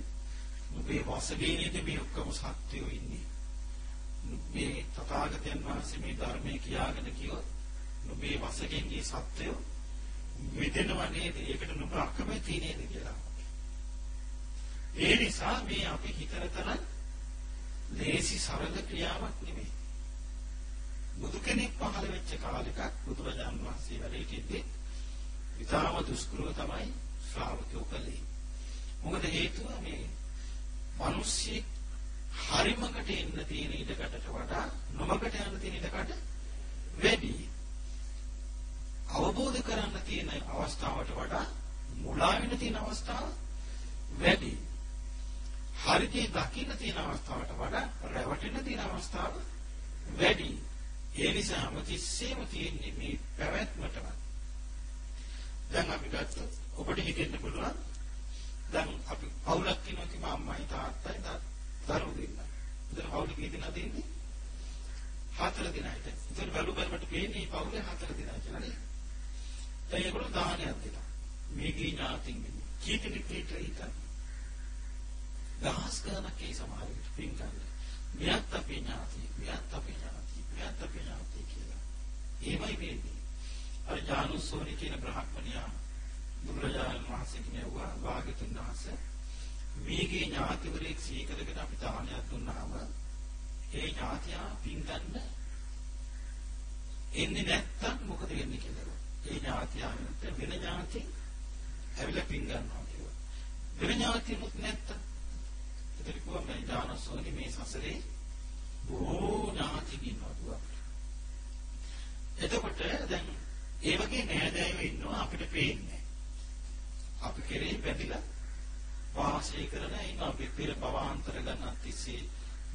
[SPEAKER 1] නුඹේ වාසගේනියද මේ ඔක්කොම සත්‍යෝ ඉන්නේ. මේ තථාගතයන් වහන්සේ මේ ධර්මයේ කියාගෙන කිව්වොත් නුඹේ වාසගෙන්ගේ සත්‍යෝ විදෙනව නේද? ඒකට නුඹ අකමැති නේද කියලා. ඒ නිසා මේ අපි හිතන තරම් ලේසි සරල ක්‍රියාවක් නෙමෙයි. බුදු කෙනෙක් පහළ වෙච්ච කාලෙක බුදුරජාන් වහන්සේ වැඩ සිටිද්දී ඉතාම දුෂ්කරව තමයි ශ්‍රාවකයෝ කළේ. මොකද හේතුව මේ මිනිස්සෙක් හරිමකට එන්න තියෙන ඉඩකඩට වඩා නොමකට යන්න තියෙන ඉඩකඩ වැඩි. අවබෝධ කරන්න තියෙන අවස්ථාවට වඩා මුලා වෙන්න තියෙන අවස්ථාව වැඩි. හරිදී දකින්න තියෙන අවස්ථාවට වඩා රැවටෙන්න තියෙන අවස්ථාව වැඩි. ඒ නිසාම තිස්සේම තියෙන්නේ මේ පැවැත්මටම. දැන් අපි ගත්තොත් ඔබට හිතෙන්න පුළුවන් දැන් අපි පවුලක් ඉන්නවා කිව්වම අම්මයි තාත්තයි දරුවෝ දෙන්න. ඉතින් පවුලේ කී දෙනාද ඉන්නේ? හතර දෙනායිද. ඉතින් බලු බලකට පේන්නේ පවුලේ හතර දෙනා කියලා නේද? දැන් ඒගොල්ලෝ දානයක් දෙනවා. මේකේ ඥාතින් කීයට කීයට හිතන්න. දහස් ගණනක් ඒ සමහර විට පින් ගන්න. මෙයත් අපේ ඥාති, මෙයත් අපේ ඥාති, මෙයත් අපේ ඥාති කියලා. ඒවයි වෙන්නේ. අර ජානුස්සෝනි කියන බ්‍රහ්මණයා බුදුරජාණන් වහන්සේ කියනවා වාග්යතුන් වහන්සේ මේකේ ඥාතිවරයෙක් සීකරගෙන අපි දානයක් දුන්නාම ඒ ඥාතියා පින් ගන්න එන්නේ නැත්තම් මොකද වෙන්නේ කියලා. ඒ ඥාතියන්ට වෙන ඥාති ඇවිල්ලා පින් ගන්නවා කියලා. වෙන ඥාතියුත් නැත්තම් ඒතර කිව්වා මේ ඥානසෝනි මේ සසරේ බොහෝ ඥාති ඉන්නවා. එතකොට දැන් ඒ වගේ නෑදෑයෝ ඉන්නවා අපිට පේන්නේ. අපි කෙරේ පැතිලා වාසය කරන ඉන්න අපි පෙර පවාන්තර ගන්න තිස්සේ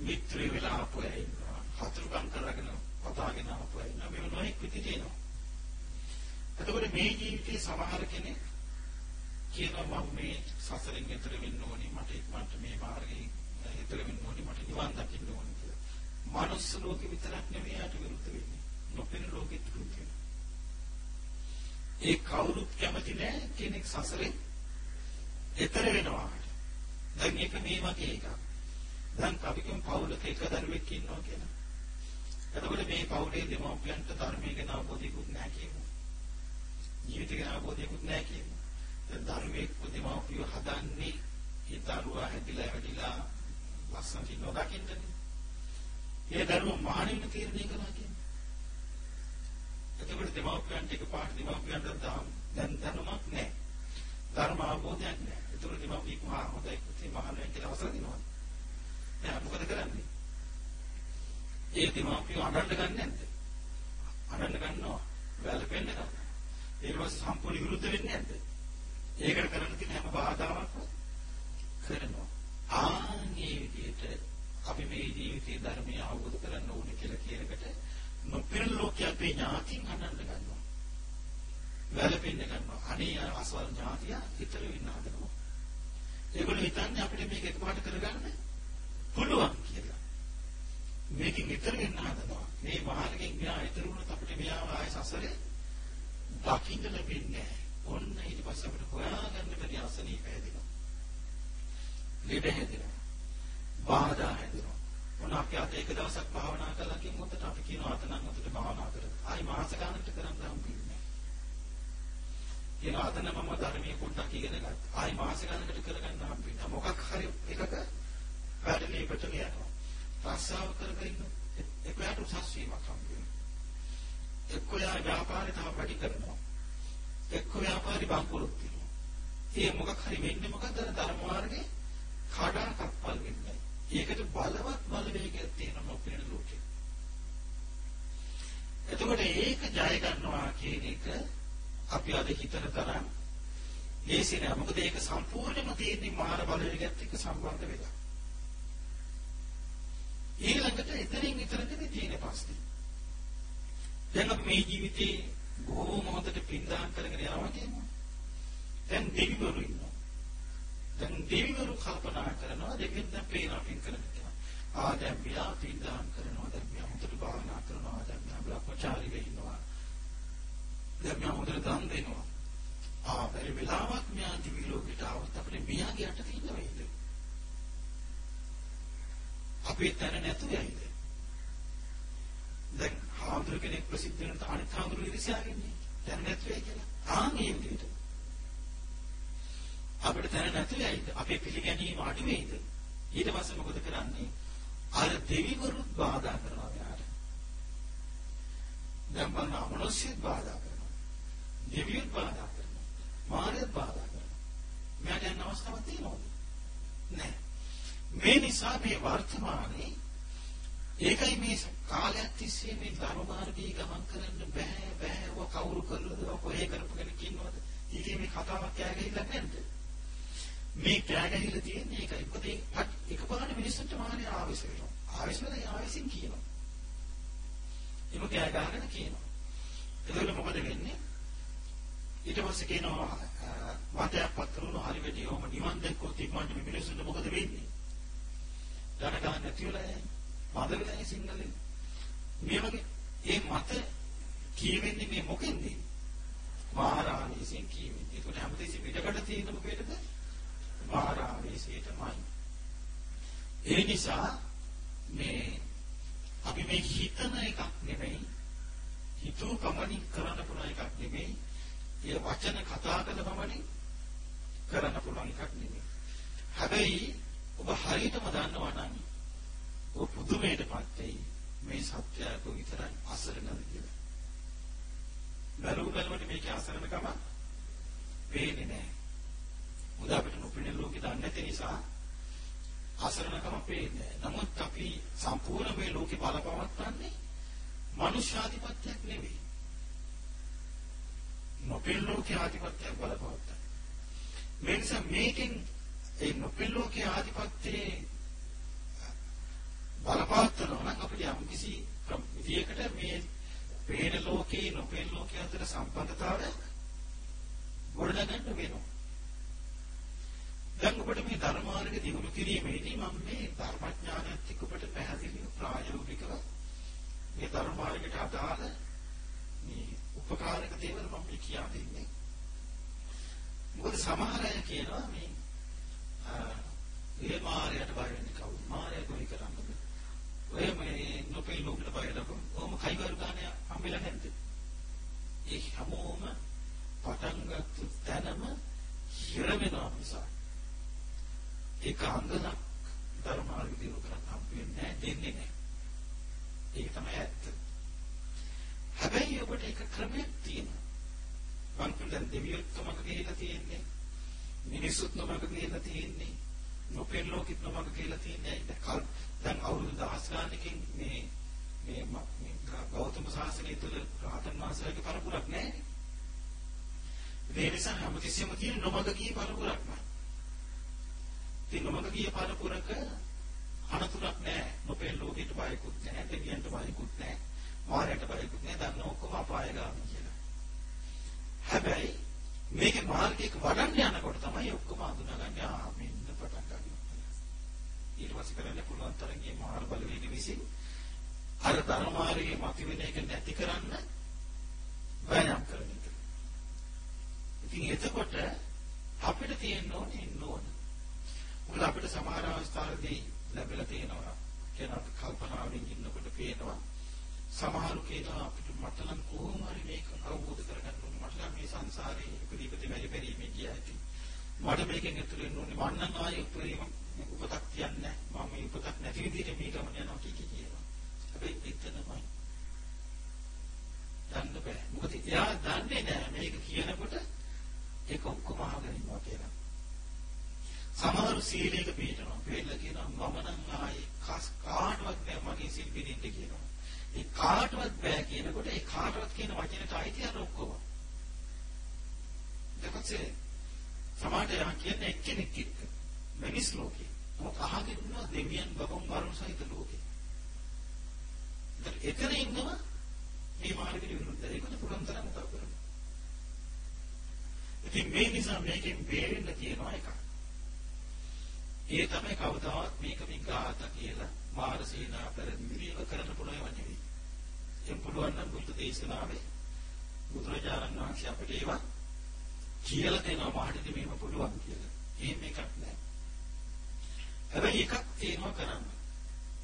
[SPEAKER 1] මිත්‍රි වෙලා අපෝ ඇඉන්නවා. හතුරුකම් කරගෙන පතාගෙන අපෝ ඇඉන්නවා. මේ නොඑක් විදිහට එනවා. එතකොට මේ ජීවිතේ සමහර කෙනෙක් කියනවා මම මේ සසරෙන් එතර වෙන්න ඕනේ මට ඉක්මනට මේ මාර්ගයේ එතර වෙන්න ඕනේ මට නිවන් දකින්න ඕනේ කියලා. මනුස්ස ලෝකෙ විතරක් නෙවෙයි යට විරුද්ධ වෙන්නේ. නොපෙනෙන ලෝකෙත් විරුද්ධ වෙනවා. ඒ කවුරුත් කැමති නෑ කෙනෙක් සසරෙන් එතර වෙනවා. දැන් මේක මේ වගේ එකක්. දැන් අපි කියමු පවුලක එක දරුවෙක් ඉන්නවා කියලා. එතකොට මේ පවුලේ දෙමව්පියන්ට ධර්මයේ ගැන අවබෝධයක්වත් නැහැ කියමු. ජීවිතය ගැන අවබෝධයක්වත් නැහැ කියමු. දැන් දරුවෙක් දෙමව්පියෝ හදන්නේ ඒ දරුවා හැදිලා වැඩිලා ලස්සනට නොදකින්නේ. ඒ දරුවා මානෙන්න තීරණය කළා කියන්නේ. එතකොට දෙමව්පියන්ට එකපාරට දෙමව්පියන්ට දැන් දැනුමක් නැහැ. ධර්ම අවබෝධයක් නැහැ. එතකොට දෙමව්පිය කොහා හොඳයි පුතේ මහලෙන් කියලා අවසර දෙනවා. එයා මොකද කරන්නේ? ඒ දෙමාපියෝ අඬන්න ගන්නේ නැද්ද? අඬන්න ගන්නවා. වැළපෙන්න ගන්නවා. ඊට පස්සේ සම්පූර්ණ විරුද්ධ වෙන්නේ නැද්ද? ඒකට කරන්න තියෙන හැම බාධාවක්ම කරනවා. ආන්නේ විදිහට අපි මේ ජීවිතයේ ධර්මය අවබෝධ කරගන්න ඕනේ කියලා කියනකට නොපෙරළ ලෝකයේ අපේ ඥාතින් අඬන්න ගන්නවා. වැළපෙන්න ගන්නවා. අනේ අසවල් ඥාතිය හිතර වෙන්න හදනවා. ඒගොල්ලෝ හිතන්නේ අපිට මේක එකපාරට කරගන්න පුළුවන් කියලා. මේකෙන් ඈතර වෙන්න හදනවා. මේ මාර්ගයෙන් මෙහා ඈතර වුණොත් අපිට මෙයාව ආය සසරේ දකින්න ලැබෙන්නේ නැහැ. ඔන්න ඊට පස්සේ අපිට හොයාගන්න බැරි අසනීප හැදෙනවා. ලෙඩ හැදෙනවා. බාධා හැදෙනවා. මොන අපි අද එක දවසක් භාවනා කළා කිව්වොත් අපි කියනවා අත නම් අතට භාවනා කරලා. ආයි මාස ගානකට කරන් හම්බෙන්නේ. කියන අද නම් මම ධර්මයේ පොඩ්ඩක් ඉගෙන ගත්තා. ආයි මාස ගානකට කරගන්න හම්බෙන්නේ. මොකක් හරි එකක වැඩේ පිටට යනවා. රස්සාව කරගෙන ඉන්න එක්කයට උසස් වීමක් හම්බ වෙනවා. එක්කයා ව්‍යාපාරේ තව වැඩි කරනවා. එක්ක ව්‍යාපාරي බංකොලොත් වෙනවා. ඒ මොකක් හරි වෙන්නේ මොකද්ද ධර්ම මාර්ගේ කඩා කප්පල් වෙන්නේ. ඒකට බලවත් බලවේගයක් තියෙනවා අපේ ලෝකේ. එතකොට ඒක ජය ගන්නවා කියන එක අපි අද හිතන තරම් ලේසි නෑ. මොකද ඒක සම්පූර්ණයෙන්ම තියෙන්නේ මාන බලවේගයත් එක්ක සම්බන්ධ වෙලා. ඊළඟට එතනින් විතරනේ තියෙන ප්‍රශ්නේ. දැන් අපි මේ ජීවිතේ බොහොම හොඳට පින්දාම් කරගෙන යනවා කියමු. දැන් දෙවිවරු ඉන්නවා. දැන් දෙවිවරු කල්පනා කරනවා දෙවියන් දැන් පේනවා පින් කරන කියලා. ආ දැන් මෙයා පින්දාම් කරනවා දැන් මෙයා හොඳට භාවනා කරනවා දැන් මෙයා බ්‍රහ්මචාරී වෙන්නවා. දැන් මෙයා හොඳට දන් දෙනවා. ආ බැරි වෙලාවක් මෙයා දිවි ලෝකයට આવත් අපිට මෙයාගේ යට තියෙන වෙයිද? අපේ තැන නැතු යයිද? දැන් හාමුදුර කෙනෙක් ප්‍රසිද්ධ වෙන අනිත් හාමුදුරු ඉරිසියාගන්නේ. තැන නැතු වෙයි කියලා. ආන් ඒ විදිහට. අපිට තැන නැතු යයිද? අපේ පිළිගැනීම අඩු වෙයිද? ඊට පස්සේ මොකද කරන්නේ? අර දෙවිවරුත් බාධා කරනවා යාට. දැන් බලන්න අමනුෂ්‍යත් බාධා කරනවා. දෙවියොත් බාධා කරනවා. මානෙත් බාධා කරනවා. මෙයාට යන අවස්ථාවක් තියෙනවද? නැහැ. මේ නිසා මේ වර්තමානයේ ඒකයි මේ කාලයක් තිස්සේ මේ ධර්ම මාර්ගයේ ගමන් කරන්න බෑ බෑ. ඔය කවුරු කළද? ඔය කරපු කෙනෙක් ඉන්නවද ඉතින් මේ කතාවක් කෑගහිලා නැද්ද? මේ කෑගහිලා තියෙන්නේ ඒකයි. මොකද එකපාරට මිනිස්සුන්ට මානේ ආවෙස වෙනවා. ආවෙස වෙලා ආවෙසින් කියනවා. ඒක කෑ ගහගෙන කියනවා. එතකොට මොකද වෙන්නේ? ඊට පස්සේ කියනවා වාතයක් පත්රුණු හරි වෙදී ඔහම නිවන් දැක්කොත් ඉක්මනට මේ මිනිස්සුන්ට මොකද වෙන්නේ? ධන ගන්න නැති වෙලා යන්නේ. මද වෙලා සිංහලෙන්. මේ වගේ ඒ මත කියවෙන්නේ මේ මොකෙන්ද? මහරාණීසෙන් කියවෙන්නේ. ඒකට හැමතිස්සෙම පිටකට තියෙන මොකේද? මහරාණීසේටමයි. ඒ නිසා මේ අපි මේ හිතන එකක් නෙමෙයි. හිතුව පමණින් කරන්න පුළුවන් එකක් නෙමෙයි. ඒ වචන කතා කරන පමණින් කරන්න පුළුවන් එකක් නෙමෙයි. හැබැයි ඔබ හරියටම දන්නවා නම් ඔබ පුදුමයටපත් වෙයි මේ සත්‍යය කොවිතරම් අසරණද කියලා. බැලුව බැලමට මේකේ අසරණකම පේන්නේ නැහැ. මොකද අපිට නොපෙනෙන ලෝකෙ දන්නේ නැති නිසා අසරණකම පේන්නේ නැහැ. නමුත් අපි සම්පූර්ණ මේ ලෝකෙ බලපවත්න්නේ මනුෂ්‍යාධිපත්‍යයක් නෙවෙයි. නොපෙළෝකේ ආධිපත්‍යයක් බලපවත්තා. මේ නිසා මේකෙන් ඒ නොපෙළෝකේ ආධිපත්‍යයේ බලපවත්වනවා නම් අපිට යම් කිසි විදියකට මේ පේන ලෝකේ නොපෙන ලෝකයේ අතර සම්බන්ධතාවයක් ගොඩනගන්න වෙනවා. දැන් ඔබට මේ ධර්මාර්ග දියුණු කිරීමේදී මම මේ ධර්මඥානයත් එක්ක ඔබට පැහැදිලිව ප්‍රායෝගිකව මේ ධර්මාර්ගයට අදාළ මේ උපකාරක දේවල් මම කියා දෙන්නේ. මොකද සමහර අය කියනවා මේ ඒ මායයට බය වෙන්නේ කවුද? මායය කොයි කරන්නද? ඔය මේ නොපේ ලෝකෙට බය වෙනකොට කොහොම කයිවරු ගානේ හම්බෙලා නැද්ද? ඒ හැමෝම පටන් ගත්ත තැනම හිර වෙනවා නිසා. ඒක අංගලක් ධර්මාර්ග දිනු කරන්න හම්බෙන්නේ නැහැ දෙන්නේ නැහැ. ඒක තමයි ඇත්ත. හැබැයි ඔබට එක ක්‍රමයක් තියෙනවා. මං දැන් දෙවියොත් තමක කියලා තියෙන්නේ. මිනිසුත් නමක කියලා තියෙන්නේ. නොපෙන් ලෝකෙත් නමක කියලා තියෙන්නේ. දැන් අවුරුදු දහස් ගානකින් මේ මේ ගෞතම සාසනය තුළ රහතන් වහන්සේලාගේ පරපුරක් නැහැ. ඒ නිසා හැමතිස්සෙම තියෙන නොමග ගිය පරපුරක්මයි. ඉතින් නොමග ගිය පරපුරක අනතුරක් නැහැ. නොපෙන් ලෝකෙට බයකුත් නැහැ. දෙවියන්ට බයකුත් නැහැ. මායයට බයකුත් නැහැ. දන්න ඔක්කොම අපායගාමී කියලා. හැබැයි මේකේ මාර්ගයක වඩන්න යනකොට තමයි ඔක්කොම අඳුනගන්නේ ආ මෙන්න පටන් ගන්නවා. ඊට පස්සේ කරන්න පුළුවන් තරම් මේ මාර්ග බලවේග විසින් අර ධර්මාර්ගයේ මතුවෙන එක නැති කරන්න වෑයම් කරන එක. ඉතින් එතකොට අපිට තියෙන්න ඕනේ ඉන්න ඕන. මොකද අපිට සමහර අවස්ථාවලදී ලැබිලා තියෙනවා කියන කල්පනාවෙන් ඉන්නකොට පේනවා සමහරු කියනවා අපිට මට නම් කොහොම හරි මේක අවබෝධ කරගන්න ඕනේ. මට නම් මේ සංසාරේ ඉපදී ඉපදී මෙරි මෙරි මේ කියයි. මට මේකෙන් ඇතුළේ වෙන්න ඕනේ. මන්න නම් ආයේ උපරිම උපතක් තියන්නේ නැහැ. මම මේ උපතක් නැති විදිහට මේ ගමන යනවා කිය කිය කියනවා. හැබැයි එතනමයි. දන්න බෑ. මොකද එයා දන්නේ නැහැ මේක කියනකොට ඒක ඔක්කොම අහගෙන ඉන්නවා කියලා. සමහර සීලයක පිළිටනවා. වෙල්ල කියනවා මම නම් ආයේ කාටවත් බෑ මගේ සීල් පිළිඳින්න කියනවා. ඒ කාටවත් බෑ කියනකොට ඒ කාටවත් කියන වචනට අයිති අර ඔක්කොම. දෙපස්සේ සමාජය කියන්නේ එක්කෙනෙක් එක්ක මිනිස් ලෝකේ. මොකක් අහගෙන ඉන්නවා දෙවියන් බබුන් මරුන් සහිත ලෝකේ. එතන ඉන්නවා මේ මාර්ගෙට විරුද්ධ. ඒකට පුළුවන් තරම් උදව් කරනවා. ඉතින් මේ නිසා මේකෙන් බේරෙන්න තියෙනවා එකක්. ඒ තමයි කවදාවත් මේක විග්ඝාත කියලා මාර සීනා පෙරදිවිව කරන්න පුළුවන් නෙවෙයි. එම් පුළුවන් නම් බුද්ධ දේශනාවේ බුදුරජාණන් වහන්සේ අපිට ඒවා කියලා දෙනවා මාහටි මේව පුළුවන් කියලා. එහෙම එකක් නැහැ. හැබැයි එකක් තියෙනවා කරන්න.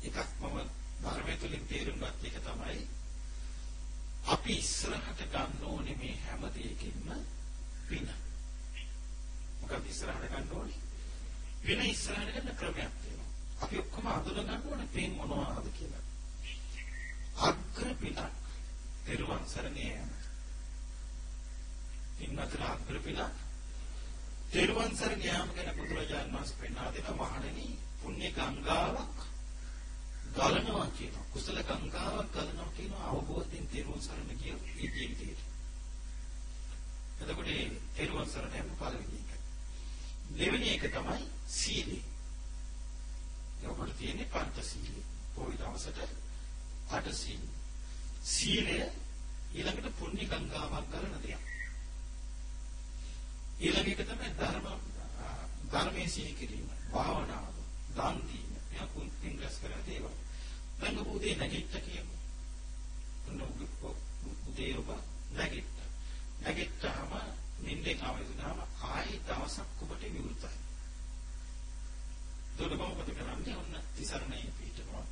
[SPEAKER 1] එකක් මම ධර්මය තුළින් තේරුම් ගත්ත එක තමයි අපි ඉස්සරහට ගන්න ඕනේ මේ හැම දෙයකින්ම පින. මොකද ඉස්සරහට ගන්න ඕනේ? පින ඉස්සරහට ගන්න ක්‍රමයක් තියෙනවා. අපි ඔක්කොම අඳුන ගන්න ඕනේ පින් මොනවද කියලා. අග්‍ර පිනක් පෙරවන් සරණේ යන. පින්නතර අග්‍ර පිනක් පෙරවන් සරණ යාම ගැන බුදුරජාණන් වහන්සේ පෙන්වා දෙන මහණෙනි පුණ්‍ය ගංගාවක් ගලනවා කියනවා. කුසල ගංගාවක් ගලනවා කියනවා අවබෝධයෙන් තේරුම් සරණ කියන ඒ ජීවිතේට. එතකොට ඒ තේරුම් සරණ යන පළවෙනි එක. දෙවෙනි එක තමයි සීලය. ඔබට තියෙන්නේ පංච සීලය. පොයි දවසට අට සීල. සීලය ඊළඟට පුණ්‍ය ගංගාවක් ගලන දෙයක්. ඊළඟ එක තමයි ධර්ම ධර්මයේ සීල කිරීම. භාවනාව, දන් දීම, යකුන් ඉංග්‍රීසි කරලා දේවල්. දැන් ඔබ උදේ නැගිට්ට කියමු. උදේ ඔබ නැගිට්ට. නැගිට්ටාම නිින්දෙන් ආවෙදුනාම ආයි දවසක් ඔබට විවෘතයි. දුක මොකද කරන්නේ? ඔන්න තිසරණේ පිටනවා.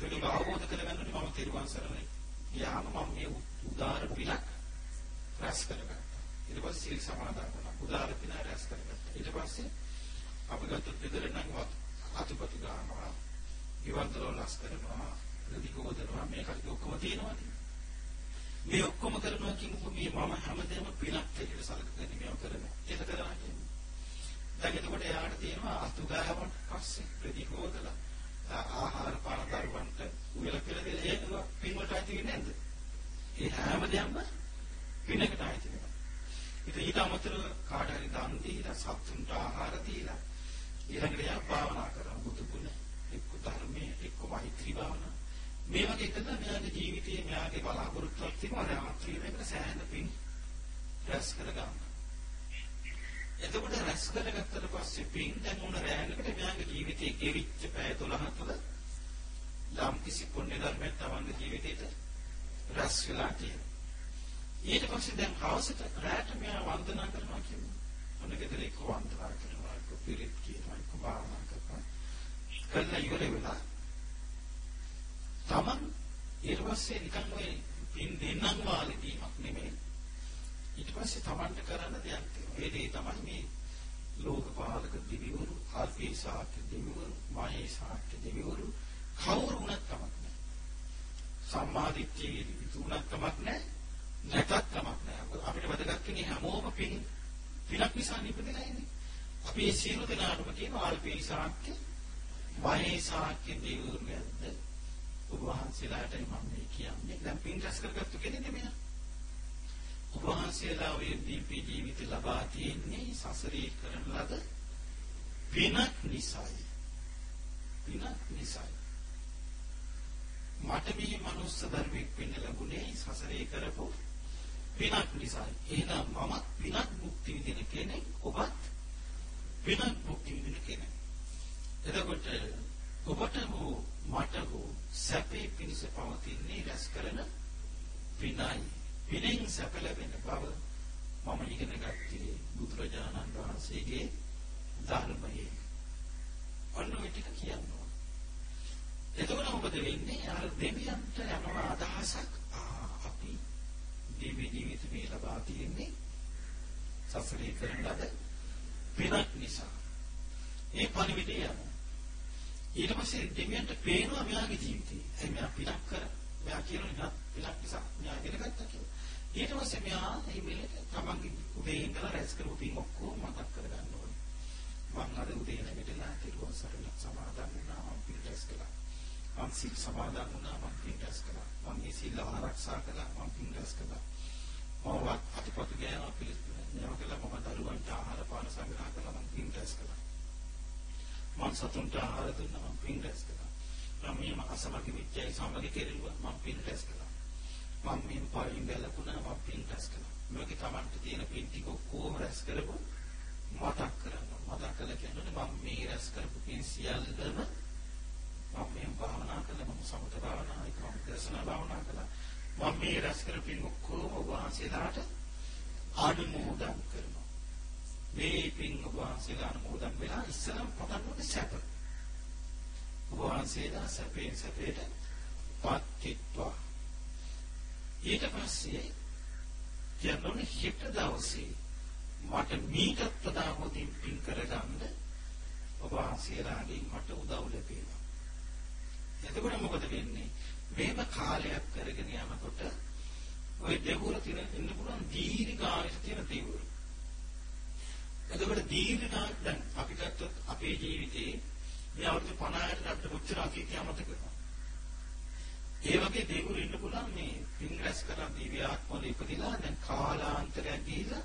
[SPEAKER 1] දුක අවබෝධ කරගන්නට මම තිරුවන් සරණයි. යාම මම මේ උදාර පිනක් රැස් කරගත්තා. ඊට පස්සේ සීල් සමාදන් වුණා. උදාර පින රැස් කරගත්තා. ඊට පස්සේ අපි ගත්ත දෙදර නම් අතුපතු ගන්නවා. ඉවන්තර ලස් කරනවා. ප්‍රතිකෝදනවා මේකට ඔක්කොම තියෙනවානේ මේ ඔක්කොම කරනවා කියනකොට මේ මම හැමදේම පිනක් කියලා සලකන්නේ මේව කරනවා. ඒක කරනවා කියන්නේ. දැන් එතකොට එයාට තියෙනවා අතු ගහවන් පස්සේ ප්‍රතිකෝදල ආහාර පාන දරුවන්ට උයල කියලා දෙලා ඒක පින්වට ඇති වෙන්නේ නැද්ද? ඒ හැමදේම පිනකට ඉතින් ඊට අමතරව කාට හරි දන් දීලා සත්තුන්ට ආහාර දීලා ඊළඟට යා භාවනා කරන බුදු ගුණ එක්ක ධර්මයේ එක්ක මෛත්‍රී භාවනා මේ වගේ එකද මෙයාගේ ජීවිතයේ මෙයාගේ බලාපොරොත්තුවක් තිබුණා දැන් අත්‍යවශ්‍යම සෑහෙන පින් රැස් කරගන්න. එතකොට රැස් කරගත්තට පස්සේ පින් දැන් මොන රැයකට මෙයාගේ ජීවිතයේ ගෙවිච්ච පැය 12 තුළ යම් කිසි පුණ්‍ය ධර්මයක් තමන්ගේ ජීවිතේට රැස් වෙලා තියෙනවා. ඊට පස්සේ දැන් හවසට රැට මෙයා වන්දනා කරනවා කියනවා. ඔන්න ගෙදර එක්ක වන්දනා කරනවා, එක්ක පිරිත් කියනවා, එක්ක භාවනා කරනවා. කළා ඉවර වෙලා තමන් ඊට පස්සේ නිකන් ඔය පින් දෙන්නම් වාලේ දීමක් නෙමෙයි. ඊට පස්සේ තමන්ට කරන්න දෙයක් තියෙනවා. ඒ දේ තමයි මේ ලෝකපාලක දිවිවරු, ආර්ථික දිවිවරු, මායේ සාක්‍ය දිවිවරු කවුරු වුණත් කමක් නැහැ. සම්මාදිට්ඨිය විතුණක් කමක් නැහැ. නැතත් කමක් නැහැ. අපිට වැදගත් වෙන්නේ හැමෝම පින් පිනක් නිසා නිපදලා ඉන්නේ. අපි මේ සියලු දෙනාටම කියන ආල්පී සාක්‍ය, මායේ සාක්‍ය දිවිවරු ගැද්ද ඔබ වහන්සේලාටයි මම මේ කියන්නේ. දැන් පින් රැස් කරගත්තු කෙනෙක් නෙමෙයි. ඔබ වහන්සේලා ඔය දීපී ජීවිත ලබා තියෙන්නේ සසරේ කරන ලද පිනක් නිසායි. පිනක් නිසායි. මට මේ මනුස්ස ධර්මයක් වෙන්න ලැබුණේ සසරේ කරපු පිනක් නිසායි. එහෙනම් මම පිනක් මුක්ති විඳින කෙනෙක් ඔබත් පිනක් මුක්ති විඳින කෙනෙක්. එතකොට ඔබට හෝ මට හෝ සැපේ පිණිස පවතින්නේ රැස් කරන පිනයි. පිනෙන් සැප ලැබෙන බව මම ඉගෙන ගත්තේ බුදුරජාණන් වහන්සේගේ ධර්මයේ. අන්න ඔය ටික කියනවා. එතකොට මොකද වෙන්නේ? අර දෙවියන්ට යනවා අදහසක් අපි දිවි ජීවිත මේ ලබා තියෙන්නේ සසරේ කරන ලද පිනක් නිසා. ඒ පණිවිඩය යනවා. ඊට පස්සේ දෙවියන්ට පේනවා මෙයාගේ ජීවිතේ. ඒ මෙයා පිටක් කර. මෙයා කියනවා පිටක් නිසා මෙයා ඉගෙන ගත්තා කියලා. ඊට පස්සේ මෙයා මේ වෙලෙට තමන්ගේ උදේ ඉඳලා රැස් කරපු පින් ඔක්කොම මතක් කරගන්න ඕනේ. මම අද උදේ නැගිටලා තිරුවන් සරණ සමාදන් වුණා මම පින් රැස් කළා. මම සිල් සමාදන් වුණා මම පින් රැස් කළා. මම මේ සිල් ආරක්ෂා කළා මම පින් රැස් කළා. මම අතිපතු ගෑනවා පිළිස්තුන. මේවා කළා මම දරුවන්ට ආහාර පාන සංග්‍රහ කළා මම පින් රැස් කළා. මම සතුන්ට ආහාර දුන්නා මම පින් රැස් කළා. මම මේ අසමගි විච්චයි සමගි කෙරෙව්වා මම පින් රැස් කළා. මම මේ පාරින් බැලකුණා මම පින් රැස් කළා. මේකේ Tamanට තියෙන පින් ටික ඔක්කොම රැස් කරපො මතක් කරගන්න. මතක් කළා කියන්නේ මම මේ රැස් කරපු පින් සියල්ලම මම මේ භාවනා කළා මම සමත භාවනා ඒකම දර්ශන භාවනා කළා. මම මේ රැස් කරපු පින් ඔක්කොම වහන්සේලාට ආනුමෝදන් කරනවා. මේ පින් ඔබ වහන්සේලා අනුමෝදන් වෙලා ඉස්සරම් පටන් ගන්න සැප. ඔබ වහන්සේලා සැපේ සැපේට පත්ත්වා. ඊට පස්සේ කියනෝනේ හිත දවසේ මට මීටත් වඩා හොඳින් පින් කරගන්න ඔබ වහන්සේලාගෙන් මට උදව් ලැබේවා. එතකොට මොකද වෙන්නේ? මේක කාලයක් කරගෙන යනකොට ওই දෙවුර තියෙන ඉන්න පුළුවන් දීර්ඝායස තියෙන දෙවුර. එතකොට දීර්ඝකාල දැන් අපි ගත්තොත් අපේ ජීවිතේ මේ අවුරුදු 50කට අපිට කොච්චර අතීතය අමතක කරනවා. ඒ වගේ දේවල් ඉන්න පුළුවන් මේ පින්ග්‍රස් කරන් දිව්‍ය ආත්මවල ඉපදිලා දැන් කාලාන්තරයක් ගිහිලා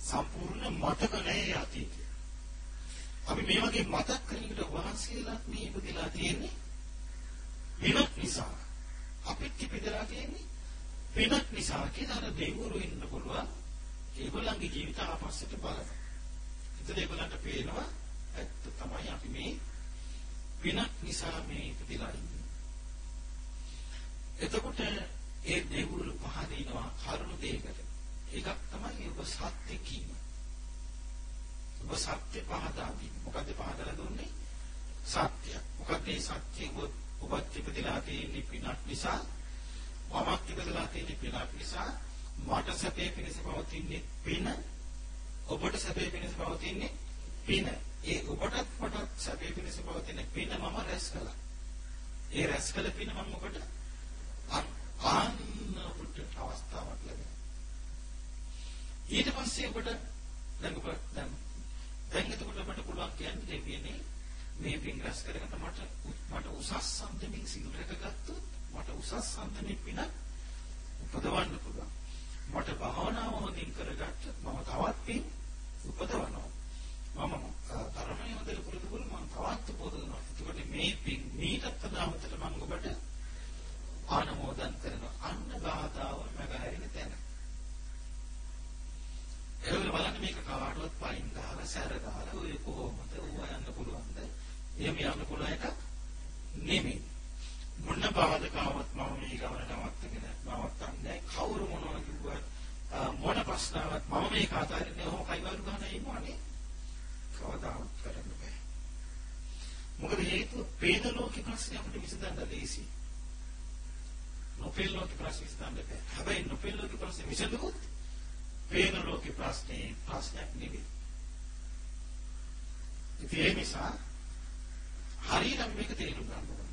[SPEAKER 1] සම්පූර්ණ මතක නැහැ අතීතය. අපි මේ වගේ මතක් කරනකොට වහන්සේලාත් මේ ඉපදිලා තියෙන්නේ පිනක් නිසා. අපිත් ඉපදලා තියෙන්නේ පිනක් නිසා කියලා අර දෙවිවරු ඉන්න පුළුවන්. ඒගොල්ලන්ගේ ජීවිත ආපස්සට බලනවා. එතන ඒගොල්ලන්ට පේනවා ඇත්ත තමයි අපි මේ පිනක් නිසා මේ ඉපදිලා ඉන්නේ. එතකොට ඒ දෙවිවරු පහදිනවා කරුණු දෙයකට. එකක් තමයි ඔබ සත්‍ය කීම. ඔබ සත්‍ය පහදා දීම. මොකද පහදලා දුන්නේ? සත්‍ය. මොකද මේ සත්‍ය ඔබත් ඉපදිලා තියෙන්නේ පිනක් නිසා. මමත් ඉපදලා තියෙන්නේ පිනක් නිසා. මට සැපේ පිණිස පවතින්නේ පින ඔබට සැපේ පිණිස පවතින්නේ පින. ඒ ඔබටත් මටත් සැපේ පිණිස පවතින පින මම රැස් කළා. ඒ රැස් කළ පින මම ඔබට අන්න ඔබට අවස්ථාවක් ලැබෙනවා. ඊට පස්සේ ඔබට දැන් ඔබ දැන් දැන් එතකොට ඔබට පුළුවන් කියන්නේ දෙවියනේ මේ පින් රැස් කරගන්න මට මට උසස් සම්දමින් සිල් රැකගත්තොත් මට උසස් සම්දමින් පින උපදවන්න පුළුවන්. මට භාවනාව හොඳින් කරගත්තොත් මම තවත් පින් උපදවනවා. මම ධර්මයේ හොඳට පුරුදු කරලා මම තවත් උපදවනවා. ඒකට මේ පින් මීටත් අදාමතට මම ඔබට ආනමෝදන් කරන අන්න ගාතාව නැගහැරෙන තැන. ඒවල බලන්න මේක කාටවත් පයින් දාලා සැර දාලා ඔය කොහොමද ඌ යන්න පුළුවන්ද? එහෙම යන්න පුළුවන් එකක් නෙමෙයි. මොන බාධකාවක් මම මේ ගමන නවත්තගෙන නවත්තන්නේ කවුරු මොනවා කිව්වත් මොන ප්‍රශ්නාවක් මම මේ කතාවේ හොම කයිවරු ගන්න ඉන්නවනේ. කවදාවත් කරන්න බෑ. මොකද හේතුව පේන ලෝකේ ප්‍රශ්නේ අපිට විසඳන්න ලේසි. නොපෙල් ලෝකේ ප්‍රශ්නේ විසඳන්න බෑ. හැබැයි නොපෙල් ලෝකේ ප්‍රශ්නේ විසඳුවොත් පේන ලෝකේ ප්‍රශ්නේ ප්‍රශ්නයක් නෙවෙයි. ඉතින් ඒ නිසා හරියට මේක තේරුම් ගන්න ඕනේ.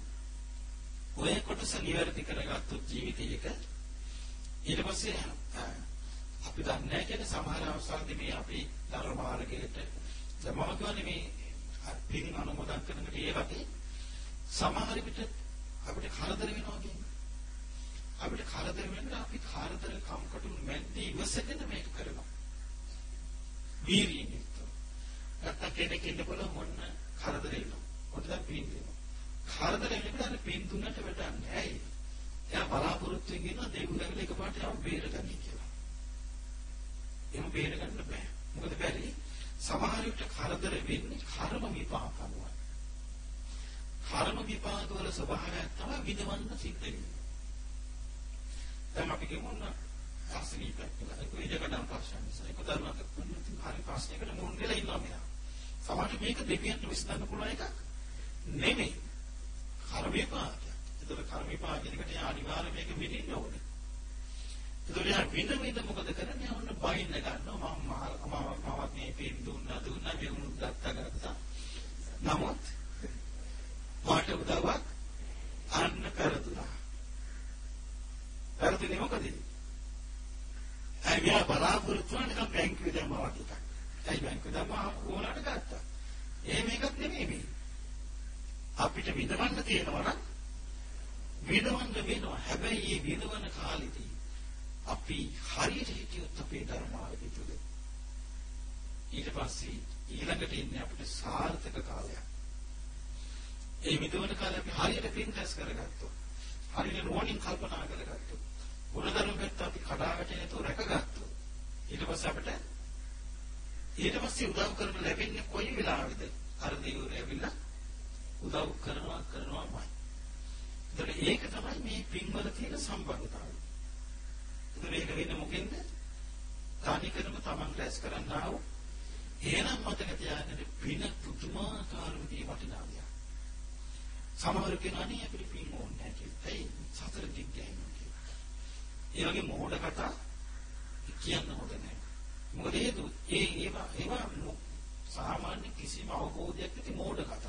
[SPEAKER 1] ඔය කොටස නිවැරදි කරගත්තොත් ජීවිතයක ඊට පස්සේ අපි දන්නේ නැහැ කියන සමහර අවස්ථාවලදී මේ අපි ධර්ම මාර්ගයට තමම කියන්නේ මේ පින් අනුමෝදන් කරනකොට ඒ වගේ සමහර විට අපිට කරදර වෙනවා කියන්නේ. අපිට කරදර වෙන්න අපි කරදර කම්කටොළු මැද්දේ ඉවසගෙන මේක කරනවා. වීර්යයෙන් යුක්තව. නැත්නම් කෙනෙක් ඉන්න බලමු මොන්න කරදර එනවා. මොකද පින් දෙනවා. කරදර එනකොට අර පින් දුන්නට වැඩන්නේ ඇයි? එයා බලාපොරොත්තු වෙන ඉන්නවා දෙවියන් එකපාරට යව බේරගන්නේ කියලා. එහෙම බේරගන්න බෑ. මොකද බැරි සමහර විට කරදර වෙන්නේ කර්ම විපාක අනුව. කර්ම විපාක වල ස්වභාවය තමයි විදවන්න සිද්ධ වෙන්නේ. දැන් අපි කියමුන්න අසනීපයක් කියලා. ඒක විදකඩම් ප්‍රශ්න නිසා. ඒක ධර්මයක් වුණත් හරි ප්‍රශ්නයකට මුහුණ දෙලා ඉන්නවා මෙයා. සමහර මේක දෙවියන්ට විශ්ලේෂණ පුළුවන් එකක් නෙමෙයි. කර්ම විපාක. ඒතර කර්ම විපාක කියනකට අනිවාර්යයෙන් මේක විඳින්න ඕනේ. ඒතර යා විඳ විඳ මොකද කරන්නේ? ඔන්න බයින්න ගන්නවා. මම මම මම මේ පින් දුන්නා දුන්නා මේ උණු ගත්තා ගත්තා. නමුත් මාට උදව්වක් අන්න කරදුනා. කරදුනේ මොකද? අයියා බලාපොරොත්තු වෙන නිකන් බැංකුවේ දැම්මා වගේ එකක්. ඇයි බැංකුවේ දැම්මා ඕනකට ගත්තා. එහෙම එකක් නෙමෙයි මේ. අපිට විඳවන්න තියෙනවා නම් විඳවන්න වෙනවා. හැබැයි මේ විඳවන කාලෙදී අපි හරියට හිටියොත් අපේ ධර්මාවලිය තුල ඊට පස්සේ ඊළඟට ඉන්නේ අපිට සාර්ථක කාලයක්. ඒ විඳවන කාලේ අපි හරියට පින් රැස් කරගත්තොත් හරියට නුවණින් කල්පනා කරගත්තොත් ගුණධර්ම පැත්ත අපි කඩාවට නේතු රැකගත්තොත් ඊට පස්සේ අපිට ඊට පස්සේ උදව් කරන ලැබෙන්නේ කොයි වෙලාවෙද? අර දියුර ඇවිල්ලා උදව් කරනවා කරනවාමයි. ඒතර ඒක තමයි මේ පින්වල තියෙන සම්බන්ධතාවය. ඒතර ඒක වෙන්නේ මොකෙන්ද? තනිකරම Taman රැස් කරන්නා වූ එහෙනම් මතක තියාගන්න පින පුදුමාකාර විදිහේ වටිනා දෙයක්. සමහර කෙනානේ අපිට පින් ඕනේ නැහැ කියලා. ඒ සතර දිග් ගෑනවා කියලා. ඒ වගේ මෝඩ කතා කියන්න හොඳ නැහැ. මොකද හේතුව ඒ ඒවා ඒවා සාමාන්‍ය කිසිම අවබෝධයක් නැති මෝඩ කතා.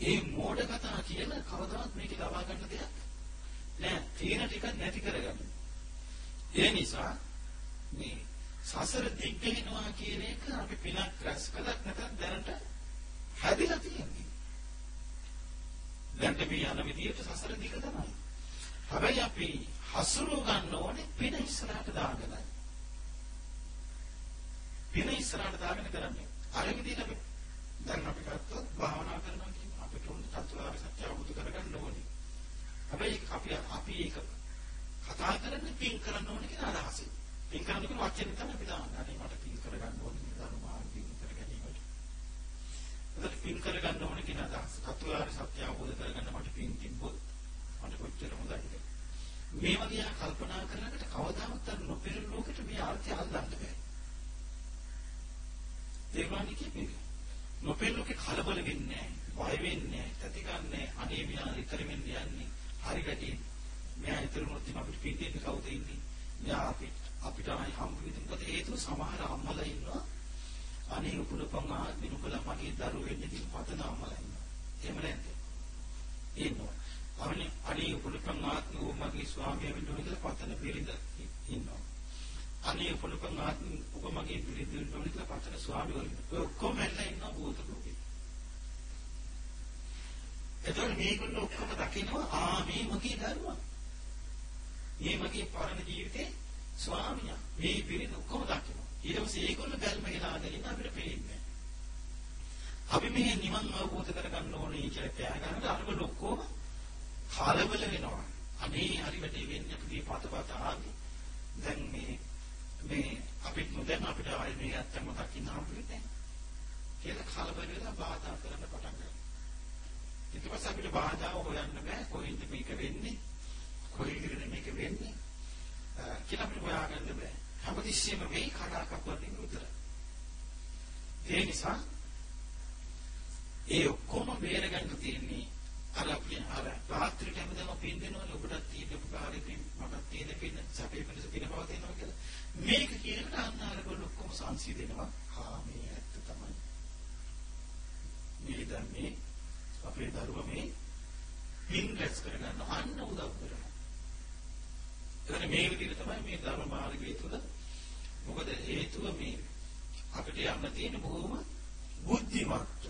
[SPEAKER 1] ඒ මෝඩ කතා කියන කවදාවත් මේක ලබා ගන්න දෙයක් නෑ. තියෙන ටික නැති කරගන්න. ඒ නිසා මේ සසර දිග්ගෙනවා කියන එක අපි පිනක් රැස් කළත් නැත්නම් දැනට හැදිලා තියෙන්නේ. දැන් අපි යන විදිහට සසර දිග තමයි. හැබැයි අපි හසුරුව ගන්න ඕනේ පින ඉස්සරහට දාගෙනයි. පින ඉස්සරහට දාගෙන කරන්නේ. අර විදිහට අපි දැන් අපි ගත්තොත් භාවනා කරනවා කියන්නේ අපිට උන් චතුරාර්ය සත්‍ය අවබෝධ කරගන්න ඕනේ. හැබැයි අපි අපි ඒක කතා කරන්නේ පින් කරන්න ඕනේ කියන අදහසින්. පින් කරන්න කියන වචනේ තමයි අපි දාන්නේ. අනේ මට පින් කරගන්න ඕනේ ධර්ම මාර්ගයෙන් කර ගැනීමට. ඒකට පින් කරගන්න ඕනේ කියන අදහස. චතුරාර්ය සත්‍ය අවබෝධ කරගන්න මට පින් තිබ්බොත් මට කොච්චර හොඳයිද? මේ වගේ කල්පනා කරනකොට කවදාවත් අර නොපෙරළු ලෝකෙට මේ ආර්ථය අල්ලන්න බෑ. තේරුණාද කියන්නේ? නොපෙරළුකේ කලබල වෙන්නේ නැහැ. බය වෙන්නේ නැහැ. තති ගන්නෑ. අනේ මෙයා ඉතර වෙන්නේ යන්නේ. හරි ගැටි. මෙයා ඉතර මොකද අපිට පිටින් කවුද ඉන්නේ? මෙයා අපිට අපිට ආයි හම්බ වෙන්නේ. මොකද හේතුව සමහර අම්මලා ඉන්නවා. අනේ උපුලපන් ආත්මික කළ මගේ දරුවෝ වෙන්නේ කියන පතන අම්මලා ඉන්නවා. එහෙම නැද්ද? ඉන්නවා. අනේ අනේ උපුලපන් ආත්මික මගේ ස්වාමියා වෙන්න ඕන කියලා පතන පිළිඳ ඉන්නවා. අනේ උපුලපන් ආත්මික ඔබ මගේ පිළිඳ වෙන්න ඕන කියලා පතන ස්වාමියෝ ඉන්නවා. ඔක්කොම එල්ල ඉන්නවා භූත ලෝකේ. එතකොට මේගොල්ලෝ ඔක්කොම දකිනවා ආ මේ මගේ දරුවා. මේ මගේ පරණ ජීවිතේ ස්වාමියා මේ පිළිද ඔක්කොම දකිනවා. ඊට පස්සේ ඒගොල්ලෝ බැල්ම හෙලාගෙන ඉන්න අපිට පේන්නේ. අපි මේ නිවන් අවබෝධ කරගන්න ඕනේ කියලා කෑ ගන්නකොට අරගොල්ල ඔක්කොම කලබල වෙනවා. අනේ හරි වැඩේ වෙන්නේ අපි පතපත ආවේ. දැන් මේ මේ අපිට නොදැන අපිට ආයේ මේ ඇත්තම දකින්න හම්බුනේ කියලා කලබල වෙලා බාධා කරන්න පටන් ගන්නවා. ඊට පස්සේ අපිට බාධා හොයන්න බෑ කොහෙන්ද මේක වෙන්නේ කොහෙන්ද මේක වෙන්නේ කියලා අපිට හොයාගන්න බෑ. හැම හැමතිස්සෙම මේ කඩාකප්පලින් විතරයි. ඒ නිසා ඒ ඔක්කොම බේරගන්න තියෙන්නේ අර අපි අර රාත්‍රියට හැමදාම පින් දෙනවනේ ඔබටත් තියෙන උපකාරී පින් මටත් තියෙන පින් සැපේ පිණිස පින පවතිනවා කියලා. මේක කියනකට අන්න අරගොල්ල ඔක්කොම සංසිඳෙනවා. හා මේ ඇත්ත තමයි. මේ ධර්මයේ අපේ දරුවා මේ පින් රැස් කරගන්න අන්න උදව් කරනවා. එතන මේ විදිහට තමයි මේ ධර්ම මාර්ගය තුල මොකද හේතුව මේ අපිට යන්න තියෙන බොහොම බුද්ධිමත්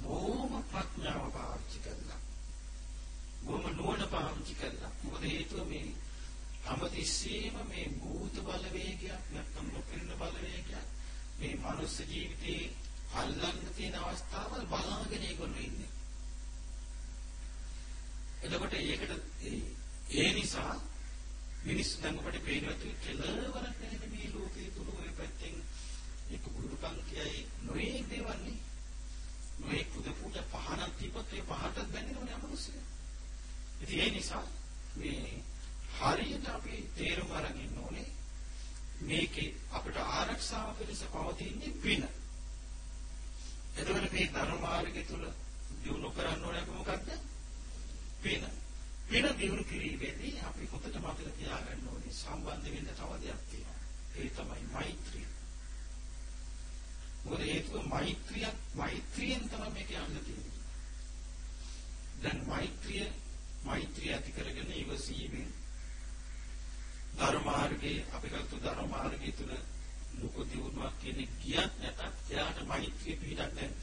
[SPEAKER 1] බොහොම ප්‍රඥාව පාවිච්චි කරලා බොහොම නුවණ පාවිච්චි කරලා මොකද හේතුව මේ හැමතිස්සෙම මේ භූත බලවේගයක් නැත්නම් නොපෙනෙන බලවේගයක් මේ මනුස්ස ජීවිතේ අල්ලන්න තියෙන අවස්ථාවල් බලාගෙන ඒගොල්ලෝ ඉන්නේ. එතකොට ඒකට ඒ නිසා මිනිස්සු දැන් අපිට පේනවත් කෙලවරක් නැහැ මේ ලෝකේ තුල ඔය පැත්තෙන් එක බුදුකම් කියයි නොයේ දේවල් නේ. මේ පුද පුද පහනක් තිබ්බත් ඒ පහටත් බැඳෙනවනේ අමනුස්සය. ඉතින් ඒ නිසා මේ හරියට අපි තේරුම් අරගෙන ඕනේ මේකේ අපිට ආරක්ෂාව පිණිස පවතින්නේ පින. එතකොට මේ ධර්ම මාර්ගය තුල දිනු කරන්න ඕනේ මොකක්ද? පින. පින දිනු කිරීමේදී අපි හොතට මතක තියාගන්න ඕනේ සම්බන්ධ වෙන්න තව දෙයක් තියෙනවා. ඒ තමයි මෛත්‍රිය. මොකද හේතුව මෛත්‍රිය මෛත්‍රියෙන් තමයි මේක යන්න තියෙන්නේ. දැන් මෛත්‍රිය මෛත්‍රිය ඇති කරගෙන ඉවසීමෙන් ධර්ම මාර්ගයේ අපි ගත්ත ධර්ම මාර්ගය තුල ලොකු දියුණුවක් කෙනෙක් ගියත් නැතත් එයාට මෛත්‍රිය පිටක් නැද්ද?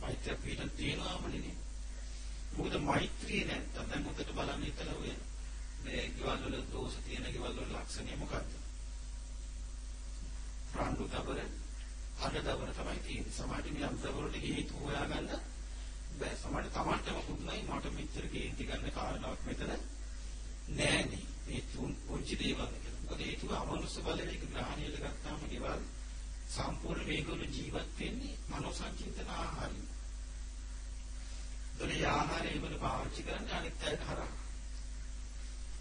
[SPEAKER 1] මෛත්‍රිය පිටක් තියෙනවමනේ. මොකද මෛත්‍රිය නැත්තම් දැන් මොකද බලන්න හිතලා ඔය මේ ගෙවල් වල දෝෂ තියෙන ගෙවල් වල ලක්ෂණය මොකක්ද? රණ්ඩු දබර අඩදබර තමයි තියෙන්නේ. සමහරට මේ අන්තවලට හේතු හොයාගන්න බෑ. සමහරට Tamanටම පුදුමයි මට මෙච්චර කේන්ති ගන්න කාරණාවක් මෙතන නෑනේ. මේ තුන් පොච්චි දේවල් කියලා. මොකද හේතුව අමනුෂ්‍ය බලවේග ග්‍රහණයට ගත්තාම ගෙවල් සම්පූර්ණ මේගොල්ලෝ ජීවත් වෙන්නේ මනෝ සංචින්තන ආහාරයෙන්. ඒතර ආහාරය වල පාවිච්චි කරන්නේ අනිත් අයට හරහා.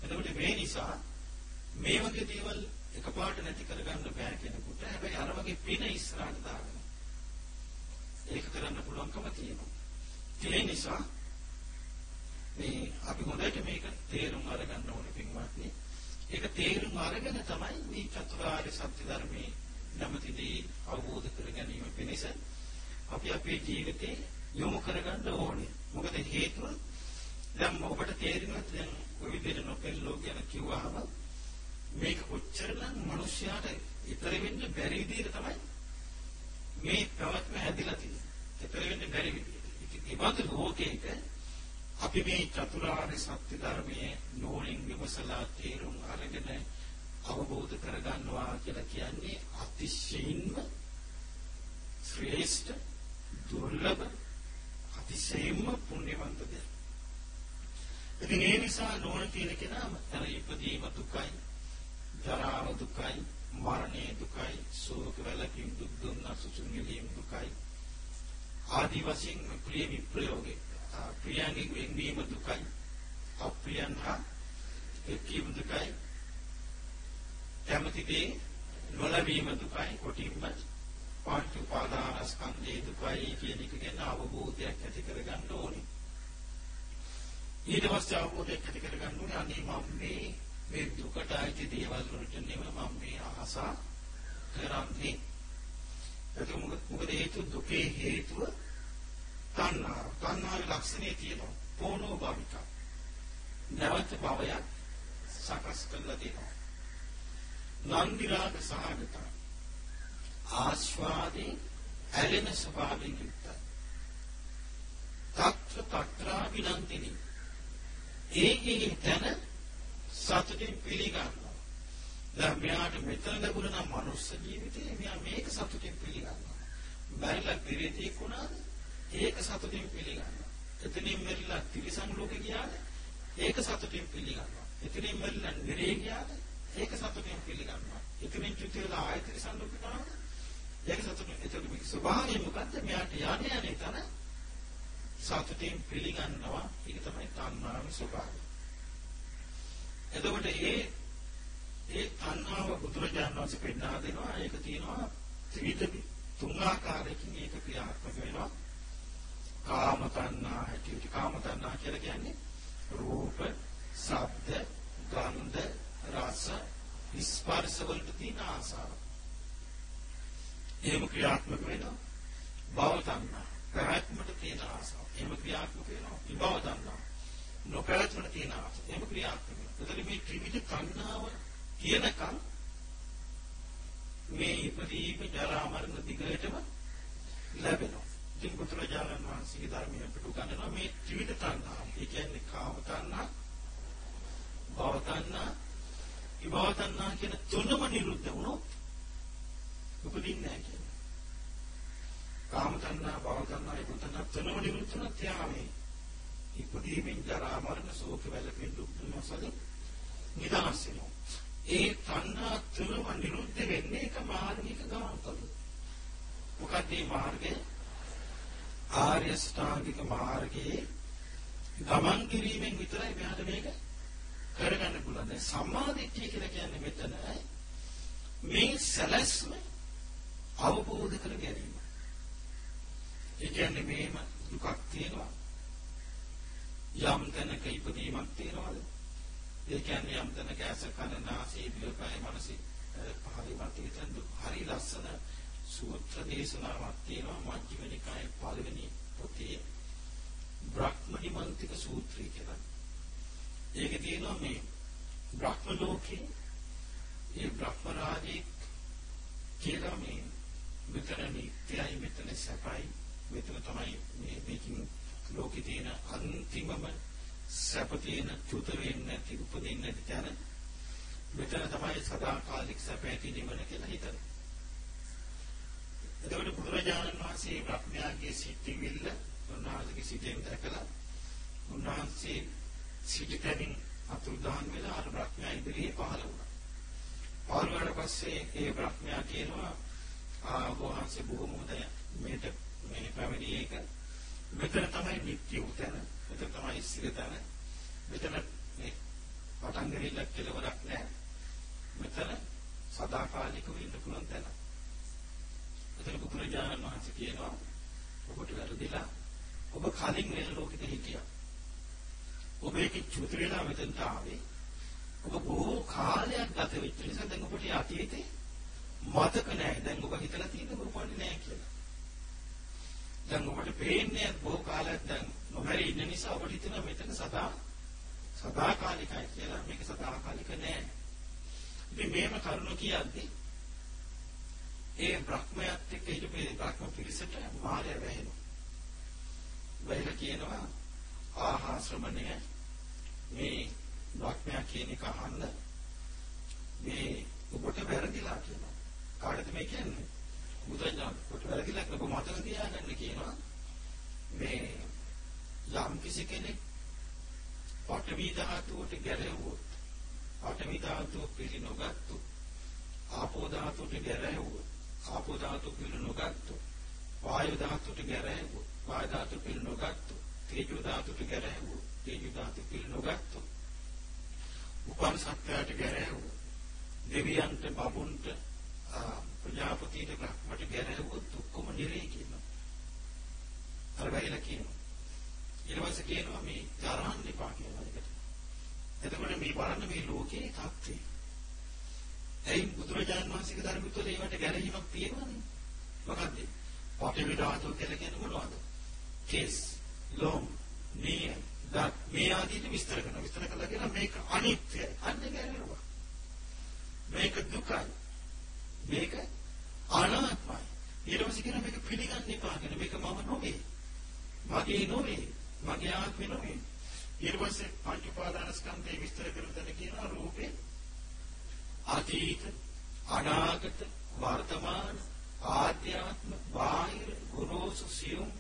[SPEAKER 1] එතකොට මේ නිසා මේ වගේ දේවල් එකපාරට නැති කරගන්න බෑ කෙනෙකුට. හැබැයි අර වගේ පින ඉස්සරහට දාගන්න. ඒක කරන්න පුළුවන්කම තියෙනවා. ඒ නිසා මේ අපි හොඳට මේක තේරුම් අරගන්න ඕනේ පින්වත්නි. ඒක තේරුම් අරගෙන තමයි මේ චතුරාර්ය සත්‍ය ධර්මයේ නැමැතිදී අවබෝධ කර ගැනීම පිණිස අපි අපේ ජීවිතේ යොමු කරගන්න ඕනේ. මොකද හේතුව දැන් ඔබට තේරෙනවද දැන් ඔය විදිහට නොපෙළෝ ගැන කිව්වහම මේක කොච්චරනම් මිනිස්යාට ඉතර වෙන්න බැරි විදිහට තමයි මේ ප්‍රවත්ම හැදිලා තියෙන්නේ. ඉතර වෙන්න බැරි විදිහට. ඉතින් ඒ වගේ ලෝකයක අපි මේ චතුරාර්ය සත්‍ය ධර්මයේ නෝනින් විමසලා තේරුම් අරගෙන අවබෝධ කරගන්නවා කියලා කියන්නේ අතිශයින්ම ශ්‍රේෂ්ඨ දුර්ලභ අතිශයින්ම පුණ්‍යවන්ත දෙයක්. ඉතින් ඒ නිසා නෝන කියන කෙනා තර ඉපදීම දුකයි, ජරාව දුකයි, මරණය දුකයි, ශෝක වැළකීම් දුක් දුන්නා සුසුම් නිවීම දුකයි. ආදි වශයෙන් ප්‍රිය විප්‍රයෝගේ ප්‍රියයන්ගෙන් වෙන්වීම දුකයි. අප්‍රියයන් හා එක්වීම දුකයි. කැමති දේ නොලැබීම දුකයි. කොටින්ම පංච උපාදානස්කන්ධේ දුකයි කියන එක ගැන අවබෝධයක් ඇති කරගන්න ඕනේ. ඊට පස්සේ අවබෝධයක් ඇති කරගන්න ඕනේ අනේ මම මේ මේ දුකට ඇති දේවල් වලට නෙමෙයි මම මේ ආසා කරන්නේ. ඒක මොකද හේතු දුකේ හේතුව තණ්හාව. තණ්හාවේ ලක්ෂණේ තියෙනවා. පොණෝ භවික. නැවත භවයක් සකස් කරලා දෙනවා. නන්දි රාග සහගත. ආස්වාදේ ඇලෙන ස්වභාවයෙන් යුක්තයි. තත්ත්ව තත්‍රා විනන්තිනි. ඒකේ තන සතුටින් පිළිගන්නවා. දැන් මෙයාට මෙතන ලැබුණා නම් මනුස්ස ජීවිතේ මෙයා මේක සතුටින් පිළිගන්නවා. බැරිලා පිරිතී කුණාද? ඒක සතුටින් පිළිගන්නවා. එතනින් මෙරිලා තිරිසන් ලෝකේ ගියාද? ඒක සතුටින් පිළිගන්නවා. එතනින් මෙරිලා නිරේ ගියාද? ඒක සතුටින් පිළිගන්නවා. එතනින් චුති වෙලා ආයෙ තිරිසන් ලෝකෙට ආවද? ඒක සතුටින් එතකොට මේ ස්වභාවය මොකද්ද? මෙයාට යන්නේ යන්නේ තන සතුටින් පිළිගන්නවා. ඒක තමයි තණ්හාවේ ස්වභාවය. එතකොට ඒ ඒ තණ්හාව බුදුරජාණන් වහන්සේ පෙන්නලා දෙනවා. ඒක තියෙනවා ත්‍රිවිධ තුන් ආකාරයකින් ඒක ක්‍රියාත්මක වෙනවා. කාම තණ්හා හැටියට කාම තණ්හා කියලා කියන්නේ රූප, ශබ්ද, ගන්ධ, රස, ස්පර්ශ වලට තියෙන ආසාව. එහෙම ක්‍රියාත්මක වෙනවා. භව තණ්හා පැවැත්මට තියෙන ආසාව. එහෙම ක්‍රියාත්මක වෙනවා. විභව තණ්හා නොපැවැත්මට තියෙන ආසාව. එහෙම ක්‍රියාත්මක වෙනවා. එතකොට මේ ත්‍රිවිධ තණ්හාව කියනකම් මේ ඉපදීම ජරා මරණ දිගටම ලැබෙනවා. ඉතින් බුදුරජාණන් වහන්සේගේ ධර්මය අපිට උගන්වනවා මේ ත්‍රිවිධ තණ්හා. ඒ කියන්නේ කාම තණ්හා, භව තණ්හා, විභව තණ්හා කියන තුනම නිරුද්ධ වුණොත් උපදින්නේ නැහැ කියන්නේ. කාම තණ්හා, භව තණ්හා, විභව තණ්හා තුනම නිරුද්ධ වුණොත් යාමේ ඉපදීමෙන් ජරා මරණ ශෝක වැළපෙන දුක් දුමසලින් නිදහස් වෙනවා. ඒ තණ්හා තුනම නිරුද්ධ වෙන්නේ එක මාර්ගික ගමනකද. මොකද මේ මාර්ගය ආර්ය ශ්‍රාංගික මාර්ගයේ ගමන් කිරීමෙන් විතරයි මෙයාට මේක කරගන්න පුළුවන්. දැන් සම්මාදිට්ඨිය කියලා කියන්නේ මෙතන මේ සැලැස්ම අවබෝධ කර ගැනීම. ඒ කියන්නේ මේම දුකක් තියෙනවා. යම් තැනක ඉපදීමක් තියෙනවද? ඒ කියන්නේ යම් තැනක ඇස කන නාසය දිවකය මනස පහළිමත් හිතන හරි ලස්සන සූත්‍ර දේශනාවක් තියෙනවා මජ්ක්‍ධිම නිකායේ පළවෙනි පොතේ බ්‍රහ්මනිමන්තික සූත්‍රය කියලා. ඒකේ තියෙනවා මේ බ්‍රහ්ම ලෝකේ ඒ බ්‍රහ්ම රාජේ කියලා මේ මෙතන නිත්‍යයි මෙතන සැපයි මෙතන තමයි මේ මේකින් ලෝකේ තියෙන අන්තිමම සැප තියෙන චුත වෙන්නේ නැති උපදින්නේ නැති තැන මෙතන තමයි සදාකාලික සැප ඇති නිවන කියලා හිතන්නේ. එතකොට බුදුරජාණන් වහන්සේ බ්‍රහ්මයාගේ සිටිවිල්ල උන්වහන්සේගේ සිටෙන් දැකලා උන්වහන්සේ සිටිතෙන් අතුරුදහන් වෙලා අර බ්‍රහ්මයා ඉදිරියේ පහළ වුණා. පහළ වුණාට පස්සේ ඒ බ්‍රහ්මයා කියනවා ආ වහන්සේ බොහොම හොඳයි. මේක මේ පැමිණි එක. මෙතන තමයි නිත්‍ය උතන. මෙතන තමයි ස්ථිර තැන මෙතන මේ පටන් ගිහිල්ලා කෙලවරක් නැහැ. මෙතන සදාකාලිකව ඉන්න පුළුවන් තැන. එතන බුදුරජාණන් වහන්සේ කියනවා ඔබට වැරදිලා ඔබ කලින් මේ ලෝකෙට හිටියා. ඔබ ඒකේ චුත වෙලා මෙතනට ආවේ. ඔබ බොහෝ කාලයක් ගත වෙච්ච නිසා දැන් ඔබට අතීතේ මතක නැහැ. දැන් ඔබ හිතලා තියෙන්නේ ඔබ පොඩි නෑ කියලා. දැන් ඔබට පේන්නේ බොහෝ කාලයක් දැන් නොහැරි ඉන්න නිසා ඔබට හිතෙනවා මෙතන සදා සදාකාලිකයි කියලා. මේක සදාකාලික නෑ. ඉතින් මේම කරුණ කියද්දී ඒ බ්‍රහ්මයාත් එක්ක හිටපු ඒ බ්‍රහ්ම පිරිසට මාය වැහෙනවා. වැහිලා කියනවා ආහා ශ්‍රමණය මේ බ්‍රහ්මයා කියන එක අහන්න මේ ඔබට වැරදිලා කියනවා. කාටද මේ කියන්නේ? බුදුරජාණන් ඔබට වැරදිලා ඔබ මතක තියාගන්න කියනවා. මේ යම් කිසි කෙනෙක් පඨවි ධාතුවට ගැලෙව්වොත් පඨවි ධාතුව පිළිනොගත්තු ආපෝ ධාතුවට ගැලෙව්වොත් ආපෝ ධාතු පිළි නොගත්තු වායු ධාතුට ගැරෑවු වායු ධාතු පිළි නොගත්තු තේජෝ ධාතුට ගැරෑවු තේජෝ ධාතු පිළි නොගත්තු උපන් සත්‍යයට ගැරෑවු දෙවියන්ට බබුන්ට ප්‍රජාපතිට බ්‍රහ්මට ගැරෑවු දුක්කම නිරේ කියනවා අර වෙයිලා කියනවා ඊට පස්සේ කියනවා මේ තරහන් එපා කියලා එකට එතකොට මේ බලන්න මේ ලෝකේ තත්ත්වය ඇයි බුදුරජාණන් වහන්සේගේ ධර්ම තුළ ඒවට ගැරහීමක් තියෙනවනේ. මොකද්ද? පඨවි ධාතුව කියලා කියන්නේ මොනවද? කේස්, ලොම්, නිය, දත් මේ ආදීට විස්තර කරනවා. විස්තර කළා කියලා මේක අනිත්‍යයි. අන්න ගැරෙනවා. මේක දුකයි. මේක අනාත්මයි. ඊට පස්සේ කියන මේක පිළිගන්න එපා කියන මේක මම නොවේ. මගේ නොවේ. මගේ ආත්මෙ නොවේ. ඊට පස්සේ පංච උපාදානස්කන්ධය විස්තර කරන තැන කියනවා රූපේ අතීත අනාගත වර්තමාන ආධ්‍යාත්ම බාහිර ගුරුසු සියුම්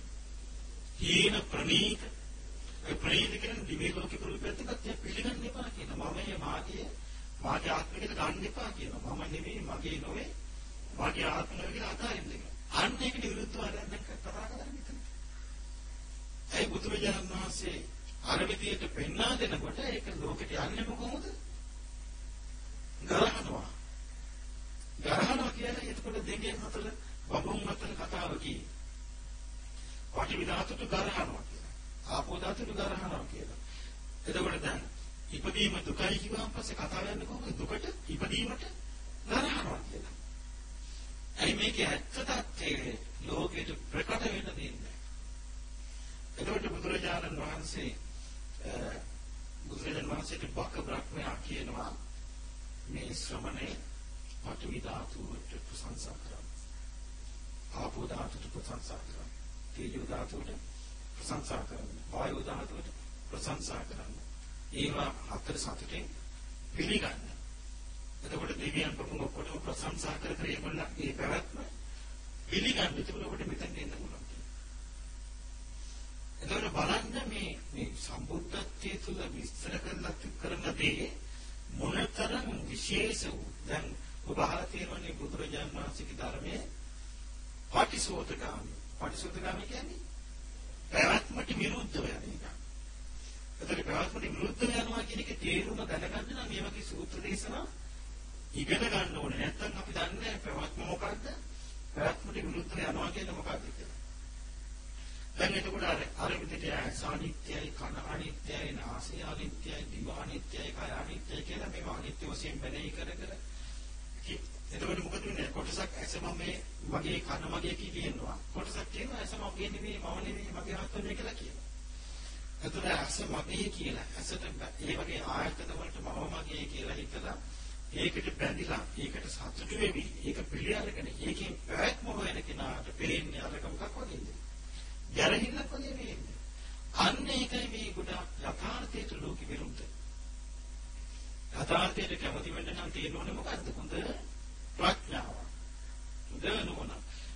[SPEAKER 1] හීන ප්‍රනීත ඒ ප්‍රනීත කියන දිව්‍ය ලෝකේ ප්‍රතිපත්තිය පිළිගන්න එපා කියන මම මේ මාගේ මාගේ ආත්මිකට ගන්න එපා කියන මම නෙවෙයි මගේ නොවේ මාගේ ආත්මය කියලා අතාරින්න එක. අන්න ඒකට විරුද්ධව දැන් කතා කරන්නේ මෙතන. ඒ බුදුරජාණන් වහන්සේ අර විදියට පෙන්වා දෙනකොට ඒක ලෝකෙට යන්නේ කොහොමද? ගරහනවා. ගරහනවා කියන්නේ එතකොට දෙවියන් අතර බඹුන් අතර කතාව කියන්නේ. පටිවි ධාතුට ගරහනවා කියලා. ආපෝ ධාතුට ගරහනවා කියලා. එතකොට දැන් ඉපදීම දුකයි කිව්වම පස්සේ කතාව යන්නේ කොහොමද? දුකට ඉපදීමට ගරහනවා කියලා. ඇයි මේකේ ඇත්ත තත්ත්වයේ ලෝකෙට ප්‍රකට වෙන්න දෙන්නේ? එතකොට බුදුරජාණන් වහන්සේ බුදුරජාණන් වහන්සේට බක බ්‍රහ්මයා කියනවා මේ ශ්‍රමණේ පඨවි ධාතුවට ප්‍රශංසා කරන්න. ආපෝ ධාතුවට ප්‍රශංසා කරන්න. තේජෝ ධාතුවට ප්‍රශංසා කරන්න. වායෝ ධාතුවට ප්‍රශංසා කරන්න. ඒවා හතර සතුටින් පිළිගන්න. එතකොට දෙවියන් ප්‍රමුඛ ඔක්කොටම ප්‍රශංසා කර කර ඒගොල්ලන් ඒ පැවැත්ම පිළිගන්න. එතකොට ඔබට මෙතෙන් එන්න පුළුවන්. එතකොට බලන්න මේ මේ සම්බුද්ධත්වයේ තුල විස්තර කරලා කරන දේ මොනතරම් විශේෂ වූ දැන් ඔබ අහලා තියෙනවනේ බුදුරජාණන් වහන්සේගේ ධර්මයේ පටිසෝතගාමි පටිසෝතගාමි කියන්නේ පැවැත්මට විරුද්ධව යන එක. එතකොට පැවැත්මට විරුද්ධව යනවා කියන එකේ තේරුම දැනගන්න නම් මේ වගේ සූත්‍ර දේශනා ඉගෙන ගන්න ඕනේ. නැත්නම් අපි දන්නේ පැවැත්ම මොකද්ද? පැවැත්මට විරුද්ධව යනවා කියන්නේ මොකක්ද කියලා. දැන් එතකොට අර අර විදිහට සානිත්‍යයි කන අනිත්‍යයි නාසය අනිත්‍යයි දිව අනිත්‍යයි කය අනිත්‍යයි කියලා මේවා අනිත්‍ය වශයෙන් බැලී කර කර. එතකොට මොකද වෙන්නේ? කොටසක් ඇස මම මගේ කන මගේ කියනවා. කොටසක් කියනවා ඇස මගේ නෙවෙයි මම නෙවෙයි මගේ ආත්මය කියලා කියනවා. එතකොට ඇස මගේ කියලා ඇසට ඒ වගේ ආයතන වලට මම මගේ කියලා හිතලා ඒකට බැඳිලා ඒකට සතුටු වෙවි. ඒක පිළි අරගෙන ඒකෙන් පැවැත්ම හොයන කෙනාට පේන්නේ අරක මොකක් වගේද? ගැරහිල්ලක් වගේ වෙන්නේ. අන්න ඒකයි මේ ගොඩක් යථාර්ථයට ලෝකෙ විරුද්ධ. යථාර්ථයට කැමති වෙන්න නම් තියෙන්නේ මොකද්ද? හොඳ ප්‍රඥාව. හොඳ නුවණ.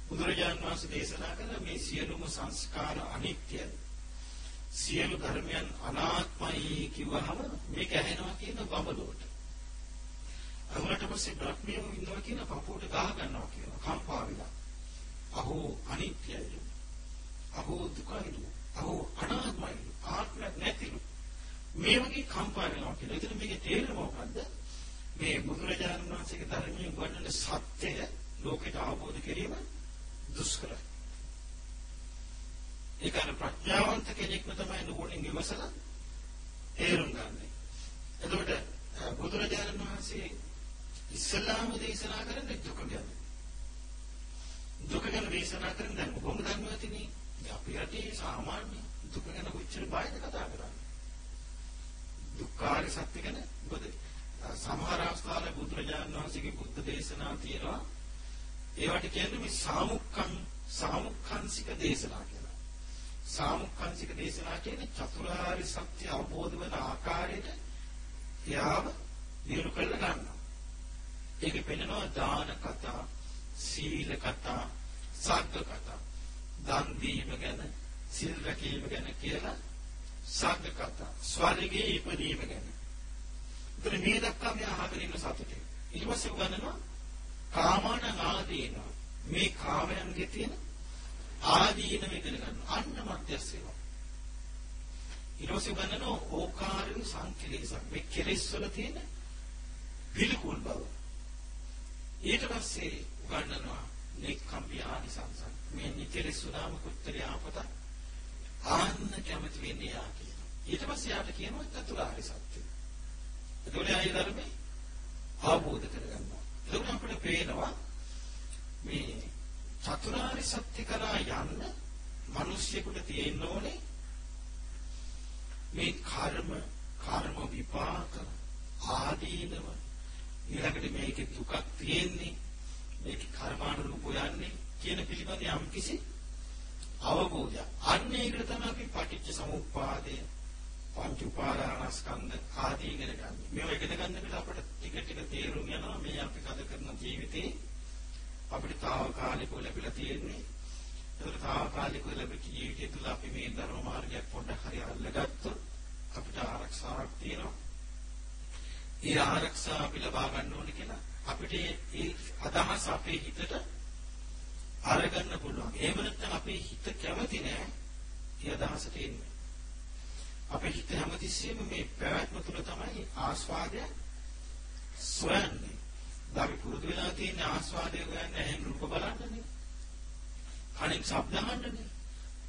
[SPEAKER 1] බුදුරජාන් වහන්සේ දේශනා කළ මේ සියලුම සංස්කාර අනිත්‍යයි. සියලු ධර්මයන් අනාත්මයි කිව්වහම මේක ඇහෙනවා කියන බබලුවට. අහුරට පස්සේ බ්‍රහ්මියෝ ඉන්නවා කියන පපුවට ගහ ගන්නවා කියන කම්පා වෙලා. අහෝ අනිත්‍යයි. අහෝ දුකයිලු අහෝ අනාත්මයිලු ආත්මයක් නැතිලු මේ වගේ කම්පා වෙනවා කියලා. ඒතර මේකේ තේරුම මොකද්ද? මේ බුදුරජාණන් වහන්සේගේ ධර්මයේ උගන්වන සත්‍යය ලෝකයට අවබෝධ කිරීම දුෂ්කරයි. ඒක අර ප්‍රඥාවන්ත කෙනෙක්ම තමයි නුවණින් විමසලා තේරුම් ගන්න. එතකොට බුදුරජාණන් වහන්සේ ඉස්ලාම දේශනා කරන්නේ දුක ගැන. දුක ගැන දේශනා කරන දැන් කොහොමද ධර්මවතිනේ? අපි රටේ සාමාන්‍ය දුක ගැන කොච්චර බයද කතා කරන්නේ. දුක්ඛාර සත්‍ය ගැන මොකද සමහර අවස්ථාවල බුදුරජාණන් වහන්සේගේ බුද්ධ දේශනා තියෙනවා. ඒවට කියන්නේ මේ සාමුක්ඛං සාමුක්ඛංසික දේශනා කියලා. සාමුක්ඛංසික දේශනා කියන්නේ චතුරාර්ය සත්‍ය අවබෝධ වෙන ආකාරයට යාව දිනු කරලා ගන්නවා. ඒකේ පෙන්නනවා දාන කතා, සීල කතා, සග්ග කතා. දන් දීම ගැන සිල් රැකීම ගැන කියලා සාග කතා ස්වර්ගයේ ඉපදීම ගැන. ඉතින් මේ දක්වා මේ අහගෙන ඉන්න සතුටේ. ඊට පස්සේ උගන්වනවා කාමන ආදීන මේ කාමයන්ගේ තියෙන ආදීන ඉගෙන ගන්න. අන්න මධ්‍යස්ස වෙනවා. ඊට පස්සේ උගන්වනවා ඕකාරින් සංකලේශක්. මේ කෙලෙස් වල තියෙන පිළිකුල් බව. ඊට පස්සේ උගන්වනවා නික්කම්පිය ආනිසංසං මේ නිකලෙසුනාම කුත්තරිය ආපත ආන්න කැමති වෙන්නේ යා කියනවා. ඊට පස්සේ යාට කියනවා චතුරාර්ය සත්‍ය. එතකොට ආයෙ ධර්මේ අවබෝධ කරගන්නවා. එතකොට අපිට පේනවා මේ චතුරාර්ය සත්‍ය කරා යන්න මිනිස්සුෙකුට තියෙන්න ඕනේ මේ කර්ම කර්ම විපාක ආදීනව ඊළඟට මේකේ දුකක් තියෙන්නේ මේක කර්මානුරූප යන්නේ කියන පිළිබඳ යම් කිසි අවබෝධයක්. අන්න ඒකට තමයි අපි පටිච්ච සමුප්පාදය පංච උපාදානස්කන්ධ ආදී ඉගෙන ගන්න. මේවා ඉගෙන ගන්න බිල අපිට ටික ටික තේරුම් යනවා මේ අපි ගත කරන ජීවිතේ අපිට తాවකාලිකව ලැබිලා තියෙන්නේ. ඒකට తాවකාලිකව ලැබිච්ච ජීවිතය තුළ අපි මේ ධර්ම මාර්ගයක් පොඩ්ඩක් හරි අල්ලගත්තොත් අපිට ආරක්ෂාවක් තියෙනවා. ඒ ආරක්ෂාව අපි ලබා ගන්න ඕනේ කියලා අපිට ඒ අදහස අපේ හිතට අරගන්න පුළුවන්. එහෙම නැත්නම් අපේ හිත කැමති නෑ ඒ අදහසට එන්නේ. අපේ හිත හැමතිස්සෙම මේ පැවැත්ම තුළ තමයි ආස්වාදය සොයන්නේ. අපි පුරුදු වෙලා තියෙන ආස්වාදය හොයන්නේ ඇහෙන් රූප බලන්නනේ. කනෙන් ශබ්ද අහන්නනේ.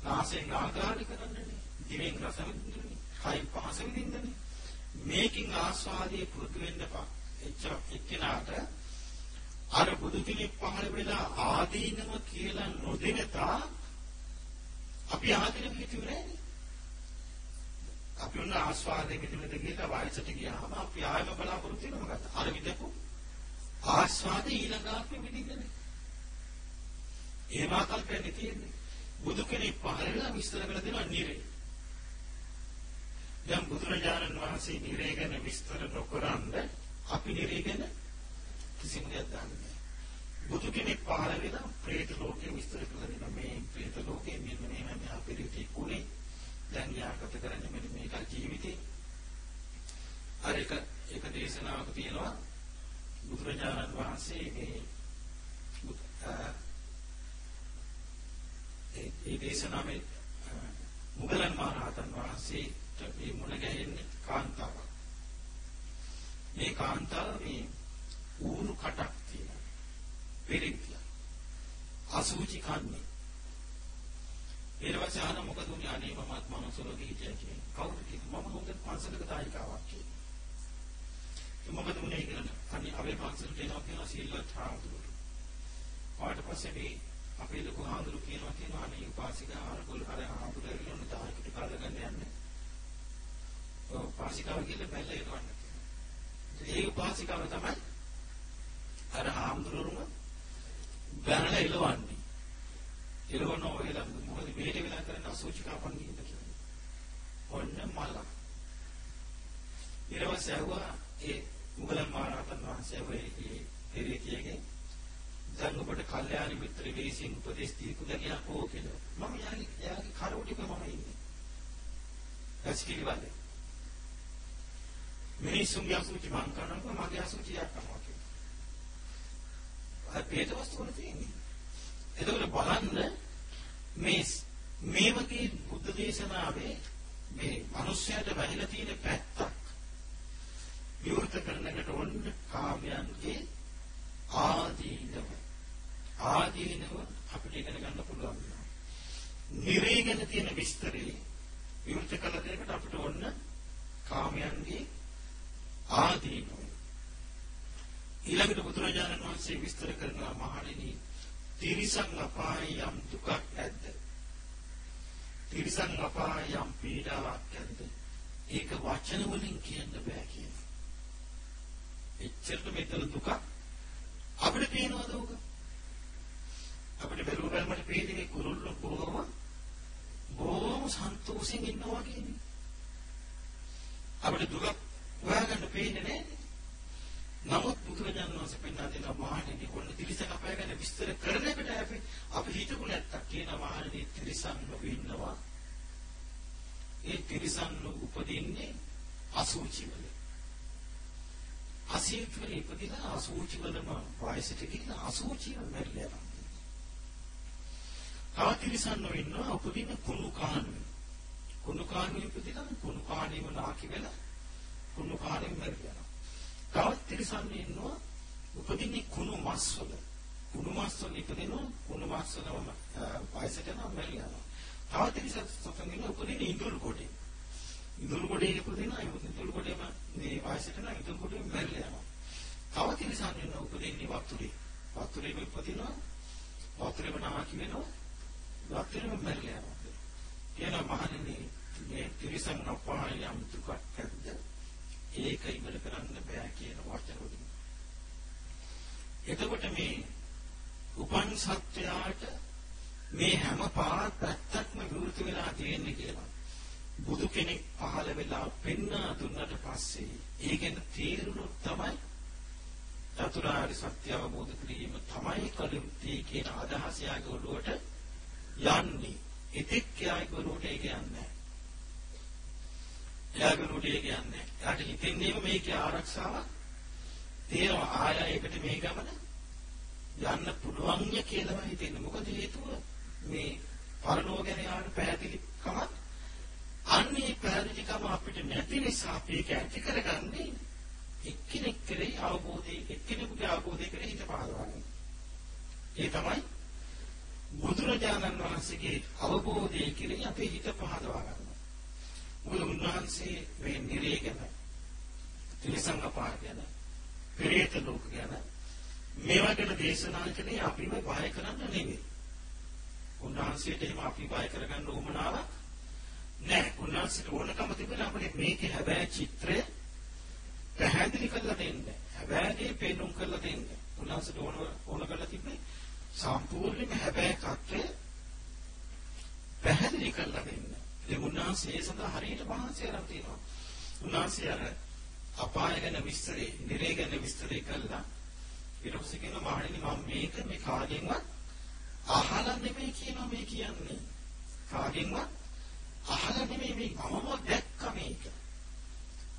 [SPEAKER 1] නාසයෙන් ආග්‍රහණය කරන්නනේ. දිවෙන් රස විඳින්නනේ. කයින් පහස විඳින්නනේ. මේකින් ආස්වාදයේ පුරුදු වෙන්න පා. එච්චර එක්කිනාට අර බුදු කෙනෙක් පහළ වෙලා ආදීනම කියලා නොදෙනතා අපි ආදීනම හිතුවේ නෑනේ. අපි උන්න ආස්වාදයේ විදිහට ගිහලා වයසට ගියාම අපි ආයම බලාපොරොත්තු වෙන මොකක්ද? අර විදපු ආස්වාදේ ඊළඟ ආත්මෙ විඳින්නේ. ඒ මාකල්පයනේ තියෙන්නේ. බුදු කෙනෙක් පහළ වෙලා විස්තර කරලා දෙනවා නිරේ. දැන් බුදුරජාණන් වහන්සේ නිරේ ගැන විස්තර නොකරනද අපි නිරේ ගැන කිසිමයක් දන්නේ. බුදු කෙනෙක් පහළ වෙලා പ്രേත ලෝකේ විස්තර කරලා දෙනවා මේ പ്രേත ලෝකේ මෙන්න මෙහෙම මෙහා පිළිති කුණේ දැන් යාකට කරන්නේ මෙන්න මේක ජීවිතේ. අර එක එක දේශනාවක් තියෙනවා බුදුරජාණන් වහන්සේ මේ ඒ දේශනාවේ මුගලන් මහරහතන් වහන්සේට මේ මුණ ගැහෙන්නේ කාන්තාවක්. මේ කාන්තාව මේ ඌරු කටක් තියෙනවා. පෙරිත්‍ය. අසුචි කන්නේ. ඊට පස්සේ අහන මොකද උනේ අනේ මමත් මනසලෝ ගිහින් කියන්නේ. කවුද කියන්නේ? මම හොඳ පන්සලක දායකාවක් කියන්නේ. මොකද උනේ කියලා. අනේ අපේ පන්සලට එනවා කියන සීලවත් හාමුදුරුවෝ. ඊට පස්සේ මේ අපේ ලොකු හාමුදුරුවෝ කියනවා කියනවා අනේ උපාසිකා අරගොල්ල අර හාමුදුරුවෝ ඉන්න දායකට කාලගන්න යන්නේ. ඔව් උපාසිකාව කියලා බැලලා එනවන්න. ඒ උපාසිකාව තමයි අර හාමුදුරුවෝම බැලලා එලවන්නේ. එලවන ඔයලා මොකද මේට වෙලා කරන අසුචිකා පන්දින්න කියලා. ඔන්න මල. ඊළඟට ඇහුවා ඒ මුගලන් මහරහතන් වහන්සේ වෙයි පෙරේතියගේ දැන් ඔබට කල්යාණි මිත්‍ර වේසින් උපදේශ දීපු දකියා කෝ කියලා. මම යාගේ යාගේ කරවටික මම ඉන්නේ. ඇස්කිලි වලේ. මිනිසුන්ගේ අසුචි මං කරනවා මගේ අසුචි යක්කනවා කියලා. අපේ දවස් වල තියෙන්නේ. එතකොට බලන්න මේ මේ වගේ බුද්ධ දේශනාවේ මේ මිනිස්යාට වැහිලා තියෙන පැත්තක් විවෘත කරන්නකට ඕන කාමයන්ගේ ආදීනව ආදීනව අපිට ඉගෙන ගන්න පුළුවන්. නිරේගෙන තියෙන විස්තරේ විවෘත කළ දෙයකට අපිට ඕන කාමයන්ගේ ආදීනව ඊළඟට බුදුරජාණන් වහන්සේ විස්තර කරනවා මහණෙනි තිරිසන් අපායේ යම් දුකක් ඇද්ද? තිරිසන් අපායේ යම් පීඩාවක් ඇද්ද? ඒක වචන වලින් කියන්න බෑ කියන එච්චරට මෙතන දුක අපිට පේනවද උක අපිට බැලුව බැලමට පේන්නේ කුරුල්ල බොහොම බොහොම සන්තෝෂෙන් ඉන්නවා කියන්නේ. අපිට දුක හොයාගන්න පේන්නේ නැහැ නමුත් බුදුරජාණන් වහන්සේ පෙන්වා දෙන මහණෙනි කොන්න තිරිසන් අපාය ගැන විස්තර කරන එකට අපි අපි හිතමු නැත්තම් කියන මහණෙනි තිරිසන් නොවින්නවා. ඒ තිරිසන් උපදින්නේ අසුචි වල. අසීචි වල ඉපදිලා අසුචි වලම වයසට ගිහින් අසුචි වල මැරිලා. තව තිරිසන් නොවින්නවා උපදින්නේ කුණු කාණු. කුණු කාණු ඉපදිලා කුණු කාණේම නාකි වෙලා කුණු කාණෙන් මැරිලා. තවත් තිරිසන් ඉන්නවා උපදින්නේ කුණු මස් වල. කුණු මස් වල ඉපදිනවා කුණු මස් වලම වයසට යනවා මැරි යනවා. තවත් තිරිසන් සතන් ඉන්නවා උපදින්නේ ඉඳුල් කොටේ. ඉඳුල් කොටේ ඉපදිනවා ඉඳුල් කොටේම මේ වයසට යනවා ඉඳුල් කොටේ මැරි යනවා. තවත් තිරිසන් ඉන්නවා උපදින්නේ වතුරේ. වතුරේම ඉපදිනවා වතුරේම නාකි වෙනවා. වතුරේම මැරි යනවා. කියන මහණෙනි මේ තිරිසන් අපායම් දුකක් ඇද්ද? ඒක ඉවර කරන්න බෑ කියන වචන වලින්. එතකොට මේ උපන් සත්‍යයට මේ හැම පාරක් පැත්තක්ම විවෘත වෙලා තියෙන්නේ කියලා. බුදු කෙනෙක් පහළ වෙලා පෙන්වා දුන්නට පස්සේ ඒකෙන් තේරුණොත් තමයි චතුරාර්ය සත්‍ය අවබෝධ කිරීම තමයි කලියුත්තේ කියන අදහස යාගේ ඔළුවට යන්නේ. ඉතික් යාගේ ඔළුවට ඒක යන්නේ නැහැ. එයාගේ රුඩිය කියන්නේ. එයාට හිතෙන්නේම මේකේ ආරක්ෂාවක් තියෙනවා. ආයයකට මේ ගමන යන්න පුළුවන් ය කියලා හිතෙන්නේ. මොකද හේතුව මේ පරලෝක ගැන යාට පැහැදිලි කමක් අන්නේ පැහැදිලිකම අපිට නැති නිසා අපි ඒක ඇති කරගන්නේ එක්කෙනෙක් කෙරෙහි අවබෝධය එක්කෙනෙකුගේ අවබෝධය කෙරෙහි හිත පහදවන්නේ. ඒ තමයි බුදුරජාණන් වහන්සේගේ අවබෝධය කෙරෙහි අපේ හිත පහදවා ගන්නවා. මොකද උන්වහන්සේ මේ නිරේ ගැන, ත්‍රිසංග පාර ගැන, පෙරේත ලෝක ගැන මේවා ගැන දේශනා කළේ අපිව බය කරන්න නෙමෙයි. උන්වහන්සේට එහෙම අපි බය කරගන්න උවමනාවක් නෑ. උන්වහන්සේට ඕනකම තිබුණා අපිට මේකේ හැබෑ චිත්‍රය පැහැදිලි කරලා දෙන්න. හැබෑගේ පෙන්눔 කරලා දෙන්න. උන්වහන්සේට ඕන ඕන කරලා තිබ්බේ සම්පූර්ණයෙන්ම හැබෑ කත්වය පැහැදිලි කරලා දෙන්න. ඒ උන්වහන්සේ ඒ සඳහා හරියට මහන්සි අරන් තියෙනවා. උන්වහන්සේ අර අපාය ගැන විස්තරේ, නිරේ ගැන විස්තරේ කළා. ඊට පස්සේ කියනවා මාණෙනි මම මේක මේ කාගෙන්වත් අහලා නෙමෙයි කියනවා මේ කියන්නේ. කාගෙන්වත් අහලා නෙමෙයි මේ මමම දැක්ක මේක.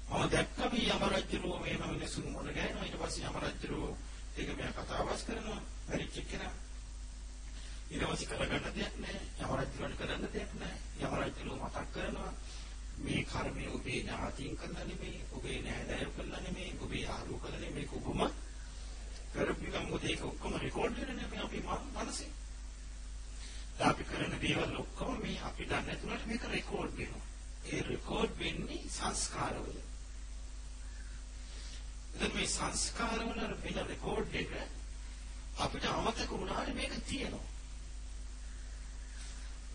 [SPEAKER 1] මම දැක්ක මේ යම රජුරෝ මේම මිනිසුන් මොන ගෑනවා ඊට පස්සේ යම රජුරෝ ඒක මෙයා කතාවස් කරනවා පරිච්ච කෙනා. ඊට පස්සේ කරගන්න දෙයක් නැහැ. යම රජුරන්ට කරන්න දෙයක් නැහැ. යම රජුරෝ මතක් කරනවා මේ කර්මය ඔබේ ඥාතීන් කළා නෙමෙයි, ඔබේ නෑදෑයෝ කළා නෙමෙයි, ඔබේ යාළුවෝ කළා නෙමෙයි, ඔබම කරපු ගමන් මොකද ඒක ඔක්කොම රෙකෝඩ් වෙන්නේ මේ අපේ මනසේ. අපි කරන දේවල් ඔක්කොම මේ අපි දන්නේ නැතුනට මේක රෙකෝඩ් වෙනවා. ඒ රෙකෝඩ් වෙන්නේ සංස්කාරවල. දැන් මේ සංස්කාරවල වෙන රෙකෝඩ් එක අපිට අමතක වුණාට මේක තියෙනවා.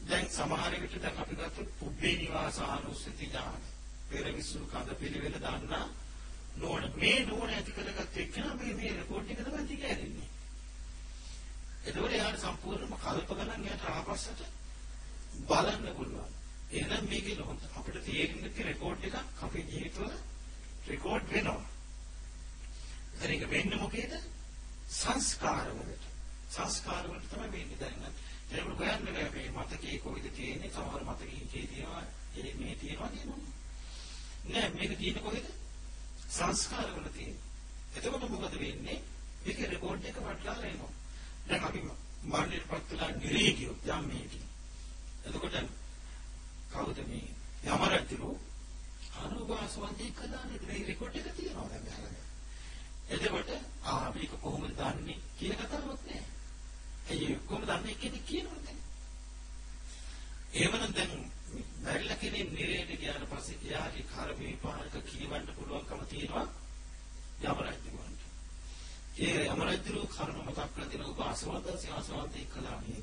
[SPEAKER 1] දැන් සමහර විට දැන් අපි ගත්තොත් පුබ්බේ නිවාසානුස්සති ඥාන. පෙරවිසු කඳ පිළිවෙල දන්නා නෝන මේ නෝන ඇති කරගත්ත එක්කන මේ මේ රෙකෝඩ් එක තමයි තියන්නේ. එතකොට එයාට සම්පූර්ණයෙන්ම කල්ප ගණන් එයාට ආපස්සට බලන්න පුළුවන්. එහෙනම් මේකේ ලොකු අපිට තේරෙන්න තියෙන රෙකෝඩ් එකක් අපේ ජීවිතවල රෙකෝඩ් වෙනවා. එතන ඒක වෙන්නේ මොකේද? සංස්කාර වලට. සංස්කාර වලට තමයි වෙන්නේ දැන්. ඒක හොයන්න බෑ මේ මතකයේ කොයිද තියෙන්නේ සමහර මතකයේ තියෙනවා ඒ මේ තියෙනවා කියනවා. නෑ මේක තියෙන්නේ කොහෙද? සංස්කාර වල තියෙන්නේ. එතකොට මොකද වෙන්නේ? මේක රෙකෝඩ් එක වටලා එනවා. දැන් අපි මරණයටපත් වෙලා නිරේ ගියොත් යම් මේකේ. එතකොට කවුද මේ යමරජුරු අනුවාසවන්දී කළානේ මේ රෙකෝඩ් එක තියෙනවා දැන් ගහලා. එතකොට ආ මේක කොහොමද දන්නේ කියන කතාවක් නෑ. ඒ කොහොමද දන්නේ කියන්නේ කියනවද? එහෙමනම් දැන් බැරිලා කෙනෙක් නිරේට ගියාට පස්සේ එයාගේ කර්ම විපාක කියවන්න පුළුවන්කම තියෙනවා යමරජුරුවන්ට. ඒ අමරජ්ජරු කර්ම මතක් කරලා දෙන ඔබ අසවන්ත සිනාසවන්තේ කළා නේද?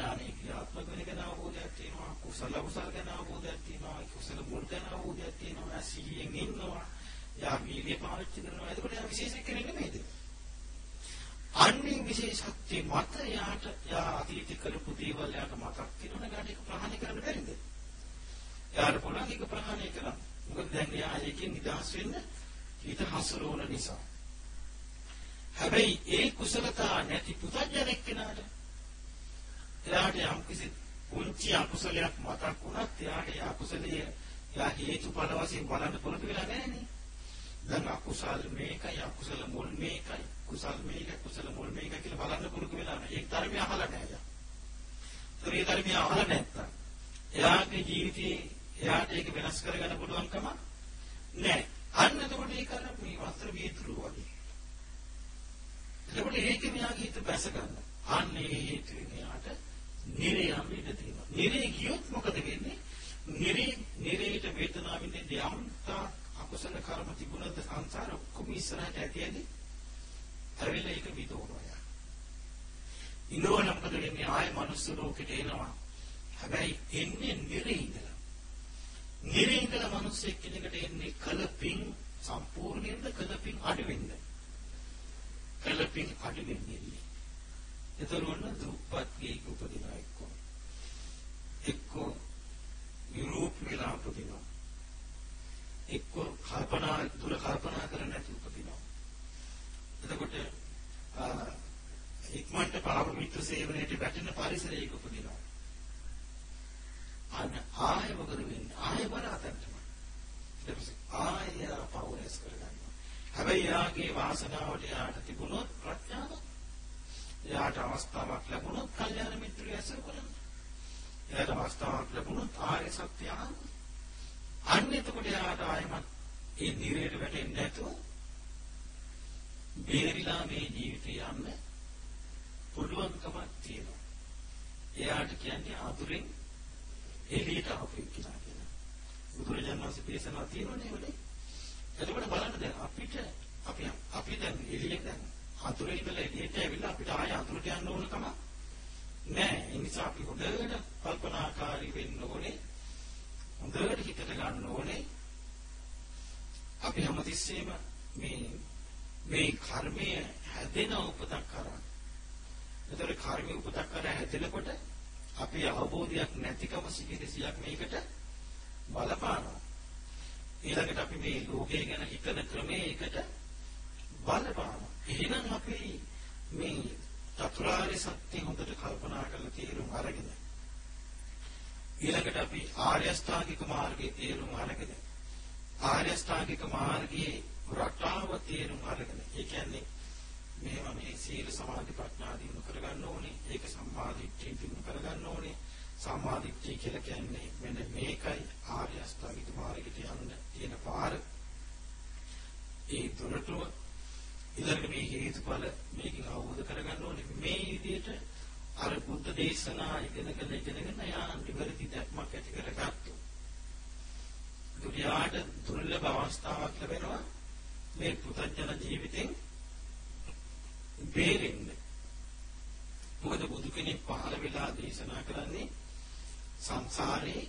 [SPEAKER 1] විඥානයේ ක්‍රියාත්මක වෙන ගැන අවබෝධයක් තියෙනවා. කුසල කුසල ගැන අවබෝධයක් තියෙනවා. කුසල මුල් ගැන අවබෝධයක් තියෙනවා. සිහියෙන් ඉන්නවා. යා වීර්ය පාවිච්චි කරනවා. එතකොට යා විශේෂ කෙනෙක් නෙමෙයිද? අන්නේ විශේෂත්වයේ මත යාට යා අතීත කරපු දේවල් යාට මතක් වෙනවනේ යාට ඒක ප්‍රහාණය කරන්න බැරිද? යාට පුළුවන් ඒක ප්‍රහාණය කරන්න. මොකද දැන් යා ඒකෙන් නිදහස් වෙන්න හිත හසුරවන නිසා. හැබැයි ඒ කුසලතා නැති පුතඥයෙක් කෙනාට එයාට යම් කිසි පුංචි අකුසලයක් මතක් වුණත් එයාට ඒ අකුසලයේ යා හේතුඵල වශයෙන් බලන්න පුරුදු වෙලා නැහැනේ. දැන් අකුසල මේකයි අකුසල මුල් මේකයි කුසල මේක කුසල මුල් මේක කියලා බලන්න පුරුදු වෙලා නැහැ. ඒක ධර්මය අහලා නැහැ යා. ඒ ධර්මය අහලා නැත්තම් එයාගේ ජීවිතේ එයාට ඒක වෙනස් කරගන්න පුළුවන්කම නැහැ. අන්න එතකොට ඒක අර මේ වස්ත්‍ර වීදුරු වගේ. එතකොට ඒක මෙයාගේ හිත බැස ගන්න. අන්නේ හේතුවෙන් එයාට නිරේ යම් ඉඩ තියෙනවා. නිරේ ගියොත් මොකද වෙන්නේ? නිරේ නිරේට වේදනාවෙන් දෙයම්තා අකුසල කර්ම තිබුණද සංසාර ඔක්කොම ඉස්සරහට ඇති ඇති ඇවිල්ලා ඒක විදෝනවා යා. ඉන්නවනම් මොකද වෙන්නේ? ආයේ මනුස්ස ලෝකෙට එනවා. හැබැයි එන්නේ නිරේ ඉඳලා. නිරේ ඉඳලා මනුස්සෙක් කෙනෙකුට එන්නේ කලපින් සම්පූර්ණයෙන්ද කලපින් අඩු වෙන්නේ. කලපින් අඩු වෙන්නේ. එතකොට දුප්පත් ගේක උපදිනවා එක්කෝ. එක්කෝ යුරෝප් වෙලා උපදිනවා. එක්කෝ කල්පනා දුර කල්පනා කරන්නේ නැති උපදිනවා. එතකොට ඉක්මනට පාව මිත්‍ර සේවනයේට වැටෙන පරිසරයක උපදිනවා. අන්න ආයෙ මොකද වෙන්නේ? ආයෙ වරාතන්ටම. ඊට පස්සේ ආයෙ පවරස් කරගන්නවා. හැබැයි යාගේ වාසනාවට යාට තිබුණොත් ප්‍රඥාව එයාට අවස්ථාවක් ලැබුණොත් කල්යාණ මිත්‍රය ඇසුරු කරන්න. එයාට අවස්ථාවක් ලැබුණොත් ආර්ය සත්‍ය අහන්න. අන්න එතකොට එයාට ආයමත් ඒ නිරේට වැටෙන්නේ නැතුව බේරිලා මේ ජීවිතය යන්න පුළුවන්කමක් තියෙනවා. එයාට කියන්නේ ආතුරෙන් එළියට ආපු කෙනා කියලා. බුදුරජාණන් වහන්සේ දේශනා තියෙනවනේ ඒවනේ. එතකොට බලන්න දැන් අපිට අපි අපි දැන් එළියෙන් දැන් අතුරේ ඉඳලා එළියට ඇවිල්ලා අපිට ආය අතුරට යන්න ඕන කම නෑ. ඒ නිසා අපි හොඳට කල්පනාකාරී වෙන්න ඕනේ. හොඳට හිතට ගන්න ඕනේ. අපි හැමතිස්සෙම මේ මේ කර්මය හැදෙන උපතක් කරා. ඒතර කර්මය උපතක් කරා හැදෙනකොට අපි අවබෝධයක් නැතිකම සිහිදසියක් මේකට බලපානවා. ඊළඟට අපි මේ ලෝකය ගැන හිතන ක්‍රමයකට බලපානවා. එහෙනම් අපි මේ චතුරාර්ය සත්‍ය හොඳට කල්පනා කරලා තේරුම් අරගෙන ඊළඟට අපි ආර්ය අෂ්ටාංගික මාර්ගයේ තේරුම් අරගෙන ආර්ය අෂ්ටාංගික මාර්ගයේ රටාව තේරුම් අරගෙන ඒ කියන්නේ මෙහෙම මේ සීල සමාධි ප්‍රඥා දිනු කරගන්න ඕනේ ඒක සම්මාදිට්ඨිය දිනු කරගන්න ඕනේ. සම්මාදිට්ඨිය කියලා කියන්නේ මෙන්න මේකයි ආර්ය අෂ්ටාංගික මාර්ගයට යන්න තියෙන පාර. ඒ දුරටුව ඊළඟ මේ හේතුඵල මේකෙන් අවබෝධ කරගන්න ඕනේ මේ විදිහට අර බුද්ධ දේශනා ඉගෙනගෙන ඉගෙනගෙන යා නිවැරදි දැක්මක් ඇති කරගත්තු. දුරියාට දුර්ලභ අවස්ථාවක් ලැබෙනවා මේ පුතඥ ජීවිතෙන් බේරෙන්න. මොකද බුදු කෙනෙක් පහළ වෙලා දේශනා කරන්නේ සංසාරේ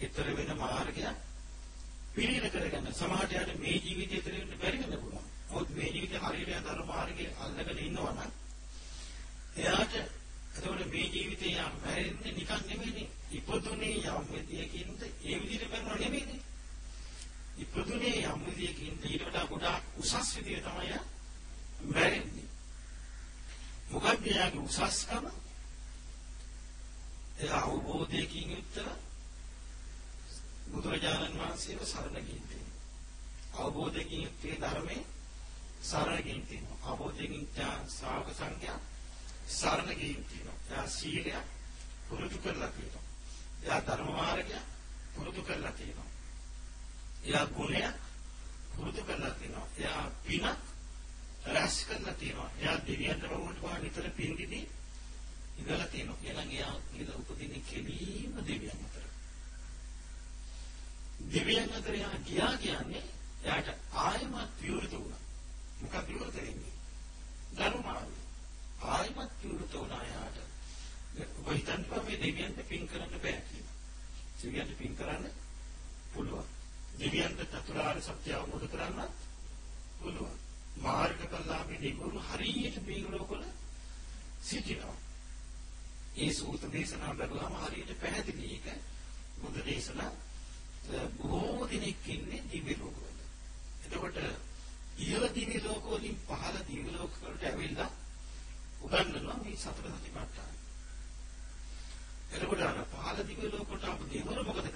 [SPEAKER 1] ඊතර වෙන මාර්ගයක් පිළිල කරගන්න. සමහරට යාට මේ ජීවිතය ඊතර වෙන්න බැරි වෙන්න පුළුවන්. මොකද මේ ජීවිතේ හරියට යන මාර්ගයේ අල්ලගෙන ඉන්නවා නම් එයාට එතකොට මේ ජීවිතේ යම් මැරෙන්නේ නිකන් නෙමෙයිනේ. ඉපදුනේ යම් විදියකින්ද ඒ විදිහට කරනව නෙමෙයිනේ. ඉපදුනේ යම් විදියකින් ඊට වඩා ගොඩාක් උසස් විදිය තමයි මැරෙන්නේ. මොකක්ද එයාගේ උසස්කම? ඒ අවබෝධයකින් යුක්තව බුදුරජාණන් වහන්සේව සරණ ගිහින් අවබෝධයකින් යුක්තේ ධර්මයේ සරණකින් තියෙනවා. අවබෝධයෙන් ඥාන ශ්‍රාවක සංඛ්‍යා සරණකින් තියෙනවා. යා සීලය පුරුදු කරලා තියෙනවා. යා ධර්ම මාර්ගය පුරුදු කරලා තියෙනවා. යා ගුණය පුරුදු කරලා තියෙනවා. යා පින රැස් කරලා තියෙනවා. යා දිව්‍යතර වුණට වඩා විතර පින් දිදී ඉඳලා තියෙනවා. එළඟ යා ඉඳ උපදින්නේ කෙලිම දිව්‍යන් අතර. දිව්‍යන් අතර යා ගියා කියන්නේ එයාට ආයමත් විවෘත වුණා. මොකක් විවෘත වෙන්නේ? ධර්මාවය. ආයිමත් විවෘත වුණා යාට. ඔබ හිතන්නේ මේ දෙවියන්ට පින් කරන්න බෑ කියලා. දෙවියන්ට පින් කරන්න පුළුවන්. දෙවියන්ට චතුරාර්ය සත්‍ය අවබෝධ කරගන්න පුළුවන්. මාර්ග කල්ලාපේ නිකුරු හරියට පිළිගනකොල සිටිනවා. ඒ සූත්‍ර දේශනා බලුවාම හරියට පැහැදිලි එක බුද්ධ දේශනා බොහෝ දෙනෙක් ඉන්නේ දිව්‍ය ලෝකවල. එතකොට ඉහළ දිවි ලෝකවලින් පහළ දිවි ලෝක වලට ඇවිල්ලා උගන්වනවා මේ සතර සතිපට්ඨාන. එතකොට අර පහළ දිවි ලෝක වලට අපි දෙවර මොකද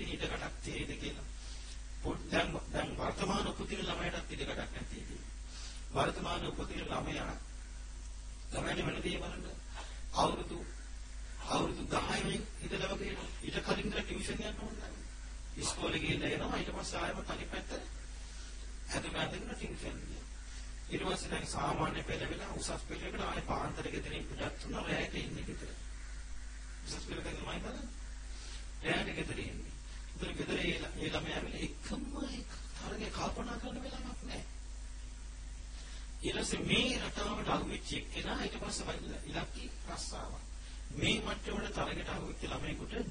[SPEAKER 1] තියෙන ඉඩ කඩක් තියෙද කියලා. දැන් දැන් වර්තමාන උපදින ළමයටත් ඉඩ කඩක් නැති වර්තමාන උපදින ළමයා ළමයාට වෙන දේ බලන්න අවුරුදු අවුරුදු 10 ඉඳලා වගේ ඊට කලින් ඉඳලා ටියුෂන් යන්න ඕනේ. ඉස්කෝලේ ගිහිල්ලා එනවා ඊට පස්සේ ආයෙම තනි පැත්ත හැදුනාදගෙන ටියුෂන් ඊට පස්සේ දැන් සාමාන්‍ය පෙළ වෙලා උසස් පෙළ වෙලා ආයෙ ejecutó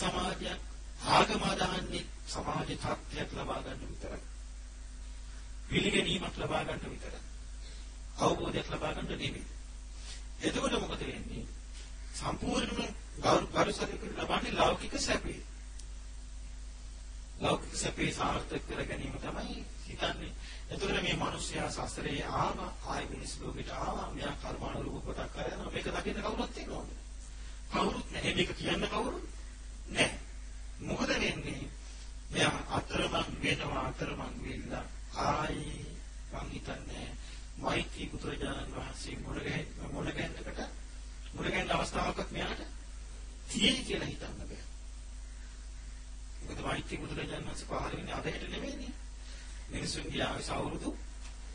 [SPEAKER 1] සමාජයක් ආගම දාන්නේ සමාජ තත්ත්වයක් ලබා ගන්න විතරයි. පිළිගැනීමක් ලබා ගන්න විතරයි. අවබෝධයක් ලබා ගන්න නෙමෙයි. එතකොට මොකද වෙන්නේ? සම්පූර්ණයෙන්ම ගරුසරික ලබන්නේ ලෞකික සැපේ. ලෞකික සැපේ සාර්ථක කර ගැනීම තමයි හිතන්නේ. එතකොට මේ මිනිස්යා සසරේ ආව ආයි මිනිස් ලෝකෙට ආවා. මෙයා කර්මානුරූප කොටක් කරනවා. මේක දකින්න කවුරුත් ඉන්නවද? කවුරුත් නැහැ. මේක කියන්න කවුරුත් නැහැ. මොකද වෙන්නේ? මෙයා අතරමං වෙනවා අතරමං වෙලා ආයි මං හිතන්නේ මෛත්‍රී පුත්‍රජානන් වහන්සේ මුණ ගැහෙන්න මුණ ගැහෙන්නකට මුණ ගැහෙන්න අවස්ථාවක්වත් මෙයාට තියෙයි කියලා හිතන්න බෑ. මොකද මෛත්‍රී පුත්‍රජානන් වහන්සේ පහළ වෙන්නේ අදහෙට නෙමෙයිනේ. මිනිසුන්ගේ ආයුෂ අවුරුදු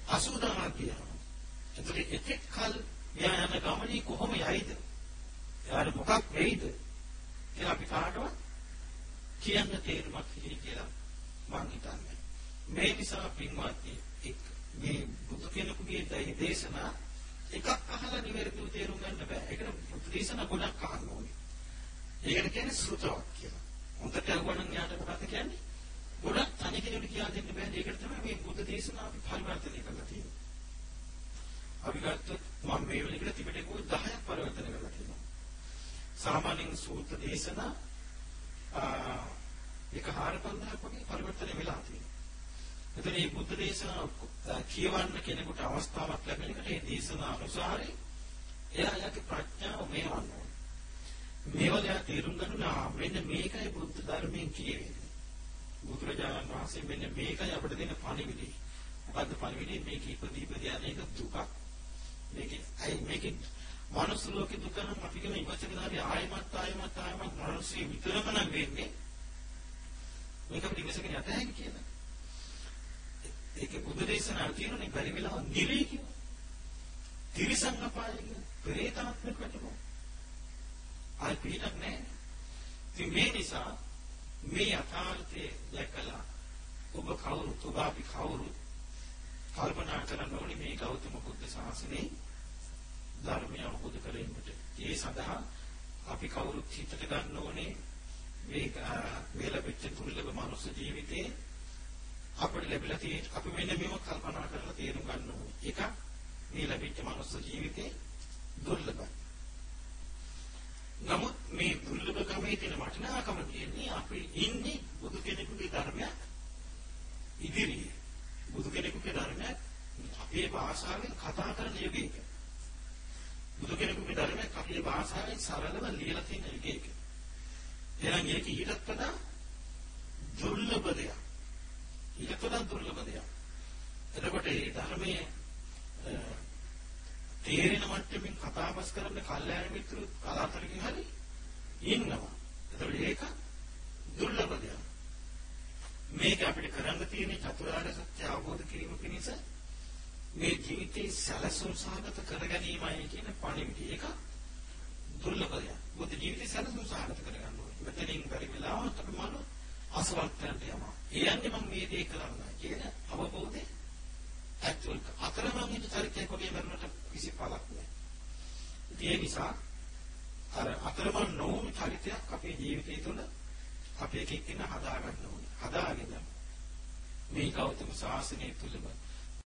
[SPEAKER 1] 80 කියනවා. එතකොට එකෙක් කල මෙයා යන ගමනේ කොහොම යයිද? එයාට මොකක් වෙයිද? කියලා අපි කාටවත් කියන්න තේරුමක් හිතේ කියලා මං හිතන්නේ. මේ නිසා පින්වත්නි මේ බුදු කෙනෙකුගේ දේශනා එකක් අහලා නිවැරදිව තේරුම් ගන්න බෑ. ඒකට බුදු දේශනා ගොඩක් අහන්න ඕනේ. ඒකට කියන්නේ ශ්‍රුතවත් කියලා. හොඳට අහුවනම් යාට මොකක්ද කියන්නේ? ගොඩක් තනි කෙනෙකුට කියලා දෙන්න බෑ. ඒකට තමයි මේ බුදු දේශනා අපි පරිවර්තනය කරලා තියෙන්නේ. අපි ගත්තොත් මම මේ වෙලෙකට තිබෙටේ 10ක් පරිවර්තන කරලා තියෙනවා. සාමාන්‍යයෙන් සූත්‍ර දේශනා ඒක 4500ක් වගේ පරිවර්තන වෙලා තියෙනවා. එතන මේ බුද්ධ දේශනා කියවන්න කෙනෙකුට අවස්ථාවක් ලැබෙනකොට ඒ දේශනා අනුසාරයෙන් එයාගේ ප්‍රඥාව මේවන්න ඕනේ. මේවල යා තේරුම් ගන්නවා මෙන්න මේකයි බුද්ධ ධර්මයෙන් කියවෙන්නේ. බුදුරජාණන් වහන්සේ මෙන්න මේකයි අපිට දෙන පණිවිඩය. මොකද්ද පණිවිඩය? මේක ඉපදී ඉපදී අනේක දුකක්. මේක අයි මේක මනුස්ස ලෝකේ දුක නම් අපි කියන ඉවසගෙන හරි ආයමත් ආයමත් ආයමත් මනුස්සය විතරම නම් වෙන්නේ. මේක අපිට ඉවසගෙන යත හැකි කියලා. ඒකේ බුදු දේශනාව තියෙනනේ බැරි වෙලාව නිරේ කියන. තිරිසන් අපාය කියන. ප්‍රේතාත්මක වැටෙනවා. ආයි පිටක් නැහැ. ඉතින් මේ නිසා මේ යථාර්ථය දැකලා ඔබ කවුරුත් ඔබ අපි කවුරුත් කල්පනා කරන්න ඕනේ මේ ගෞතම බුද්ධ ශාසනයේ ධර්මය අවබෝධ කරගන්නට. ඒ සඳහා අපි කවුරුත් හිතට ගන්න ඕනේ මේ මේ ලැබෙච්ච දුර්ලභ මනුස්ස ජීවිතේ අපිට ලැබිලා තියෙන අපි මෙන්න මේව කල්පනා කරලා තේරුම් ගන්න ඕනේ. එක මේ ලැබිච්ච මනුස්ස ජීවිතේ දුර්ලභයි. නමුත් මේ දුර්ලභකමේ තියෙන වටිනාකම කියන්නේ අපි ඉන්නේ බුදු කෙනෙකුගේ ධර්මයක් ඉදිරියේ. බුදු කෙනෙකුගේ ධර්මයක් අපේ භාෂාවෙන් කතා කරන යුගයක. බුදු කෙනෙකුගේ ධර්මයක් අපේ භාෂාවෙන් සරලව ලියලා තියෙන යුගයක. එහෙනම් ඒක ඊටත් වඩා දුර්ලභ දෙයක්. ඊට වඩා දුර්ලභ දෙයක්. එතකොට මේ ධර්මයේ තේරෙන මට්ටමින් කතාබස් කරන්න කල්යාණ මිත්‍රු කලාතුරකින් හරි ඉන්නවා. එතකොට ඒක දුර්ලභ දෙයක්. මේක අපිට කරන්න තියෙන චතුරාර්ය සත්‍ය අවබෝධ කිරීම පිණිස මේ ජීවිතේ සැලසුම් සහගත කරගැනීමයි කියන පණිවිඩය. ඒක දුර්ලභ දෙයක්. බුද්ධ ජීවිතේ සැලසුම් සහගත කරගන්න ඕනේ. මෙතනින් බැරි වෙලාවට අපි මොන අසවල්තන්ට යනවා. එයන්නේ මම මේ දේ කරන්න කියන අවබෝධය ඇතුල් අතරමං හිත චරිතයක් වගේ මරණට කිසි පළක් නැහැ. ඒ නිසා අර අතරමං නොවුණු චරිතයක් අපේ ජීවිතය තුළ අපේ එකින් හදා ගන්න ඕනේ. හදාගෙන මේ ගෞතම සාසනය තුළම